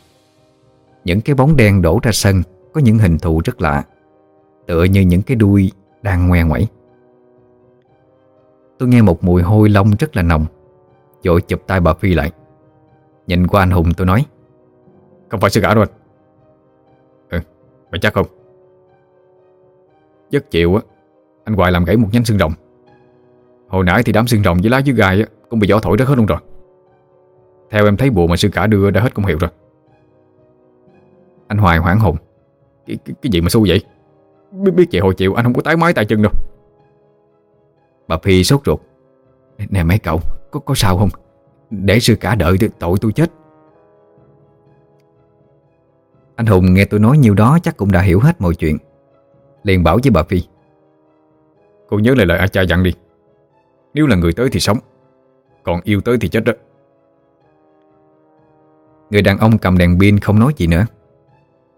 Những cái bóng đen đổ ra sân Có những hình thù rất lạ. Tựa như những cái đuôi đang ngoe ngoẩy. Tôi nghe một mùi hôi lông rất là nồng. Dội chụp tay bà Phi lại. Nhìn qua anh Hùng tôi nói Không phải sư gã đâu anh. Ừ, mày chắc không? Giấc chiều á Anh Hoài làm gãy một nhánh xương rồng. Hồi nãy thì đám xương rồng với lá dưới gai á Cũng bị gió thổi rất hết luôn rồi. Theo em thấy bộ mà sư cả đưa đã hết công hiệu rồi anh Hoài hoảng hồn. Cái, cái, cái gì mà xu vậy? Biết, biết vậy hồi chiều anh không có tái mái tay chân đâu. Bà Phi sốt ruột. Nè mấy cậu Có có sao không? Để sư cả đợi tội tôi chết. Anh Hùng nghe tôi nói nhiều đó Chắc cũng đã hiểu hết mọi chuyện. Liền bảo với bà Phi. Cô nhớ lại lời A cha dặn đi. Nếu là người tới thì sống Còn yêu tới thì chết đó. Người đàn ông cầm đèn pin không nói gì nữa.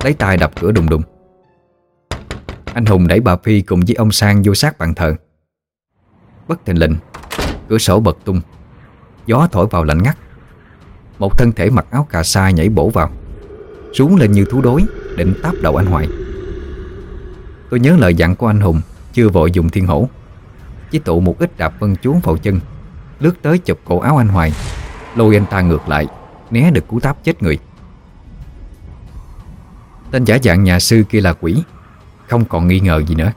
Lấy tay đập cửa đùng đùng. Anh Hùng đẩy bà Phi cùng với ông Sang vô sát bàn thờ. Bất thình lình, Cửa sổ bật tung. Gió thổi vào lạnh ngắt. Một thân thể mặc áo cà sa nhảy bổ vào. Xuống lên như thú đối Định táp đầu anh Hoài. Tôi nhớ lời dặn của anh Hùng, Chưa vội dùng thiên hổ. Chỉ tụ một ít đạp vân chuốn vào chân, Lướt tới chụp cổ áo anh Hoài. Lôi anh ta ngược lại, Né được cú táp chết người. Tên giả dạng nhà sư kia là quỷ. Không còn nghi ngờ gì nữa.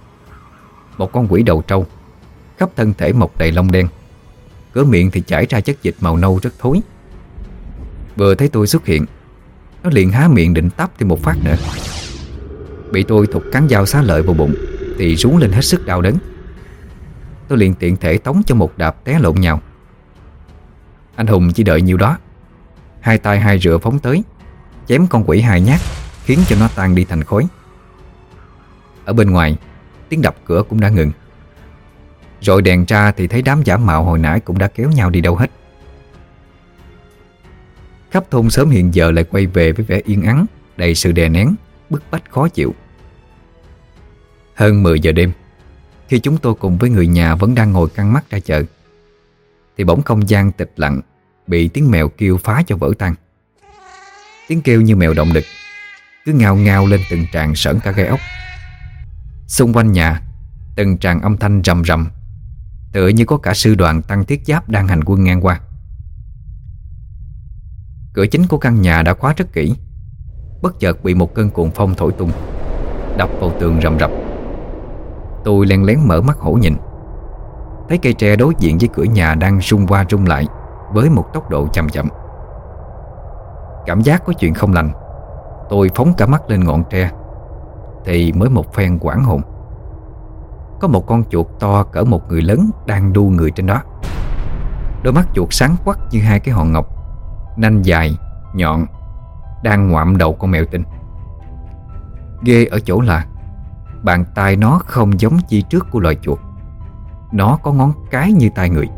Một con quỷ đầu trâu, Khắp thân thể mọc đầy lông đen. Cửa miệng thì chảy ra chất dịch màu nâu rất thối. Vừa thấy tôi xuất hiện, Nó liền há miệng định tắp thêm một phát nữa. Bị tôi thục cắn dao xá lợi vào bụng, Thì rú lên hết sức đau đớn. Tôi liền tiện thể tống cho một đạp té lộn nhau Anh Hùng chỉ đợi nhiêu đó. Hai tay hai rửa phóng tới, Chém con quỷ hai nhát. Khiến cho nó tan đi thành khối Ở bên ngoài, Tiếng đập cửa cũng đã ngừng. Rồi đèn ra thì thấy đám giả mạo hồi nãy Cũng đã kéo nhau đi đâu hết. Khắp thôn sớm hiện giờ lại quay về với vẻ yên ắng, Đầy sự đè nén, Bức bách khó chịu. Hơn 10 giờ đêm, Khi chúng tôi cùng với người nhà Vẫn đang ngồi căng mắt ra chợ, Thì bỗng không gian tịch lặng, Bị tiếng mèo kêu phá cho vỡ tan. Tiếng kêu như mèo động đực cứ ngao ngao lên từng tràng sởn cả gai ốc. Xung quanh nhà, Từng tràng âm thanh rầm rầm, Tựa như có cả sư đoàn tăng thiết giáp Đang hành quân ngang qua. Cửa chính của căn nhà đã khóa rất kỹ, Bất chợt bị một cơn cuồng phong thổi tung, Đập vào tường rầm rập. Tôi len lén mở mắt hổ nhìn, Thấy cây tre đối diện với cửa nhà Đang rung qua rung lại Với một tốc độ chậm chậm. Cảm giác có chuyện không lành. Tôi phóng cả mắt lên ngọn tre Thì mới một phen quảng hồn. Có một con chuột to cỡ một người lớn Đang đu người trên đó. Đôi mắt chuột sáng quắc như hai cái hòn ngọc Nanh dài, nhọn Đang ngoạm đầu con mèo tinh. Ghê ở chỗ là Bàn tay nó không giống chi trước của loài chuột. Nó có ngón cái như tay người.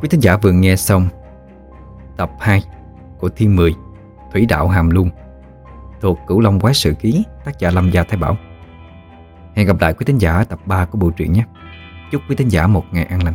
Quý thính giả vừa nghe xong Tập 2 của Thiên 10 Thủy đạo Hàm Luông thuộc Cửu Long Quái Sự Ký, tác giả Lâm Gia Thái Bảo. Hẹn gặp lại quý thính giả tập 3 của bộ truyện nhé. Chúc quý thính giả một ngày an lành.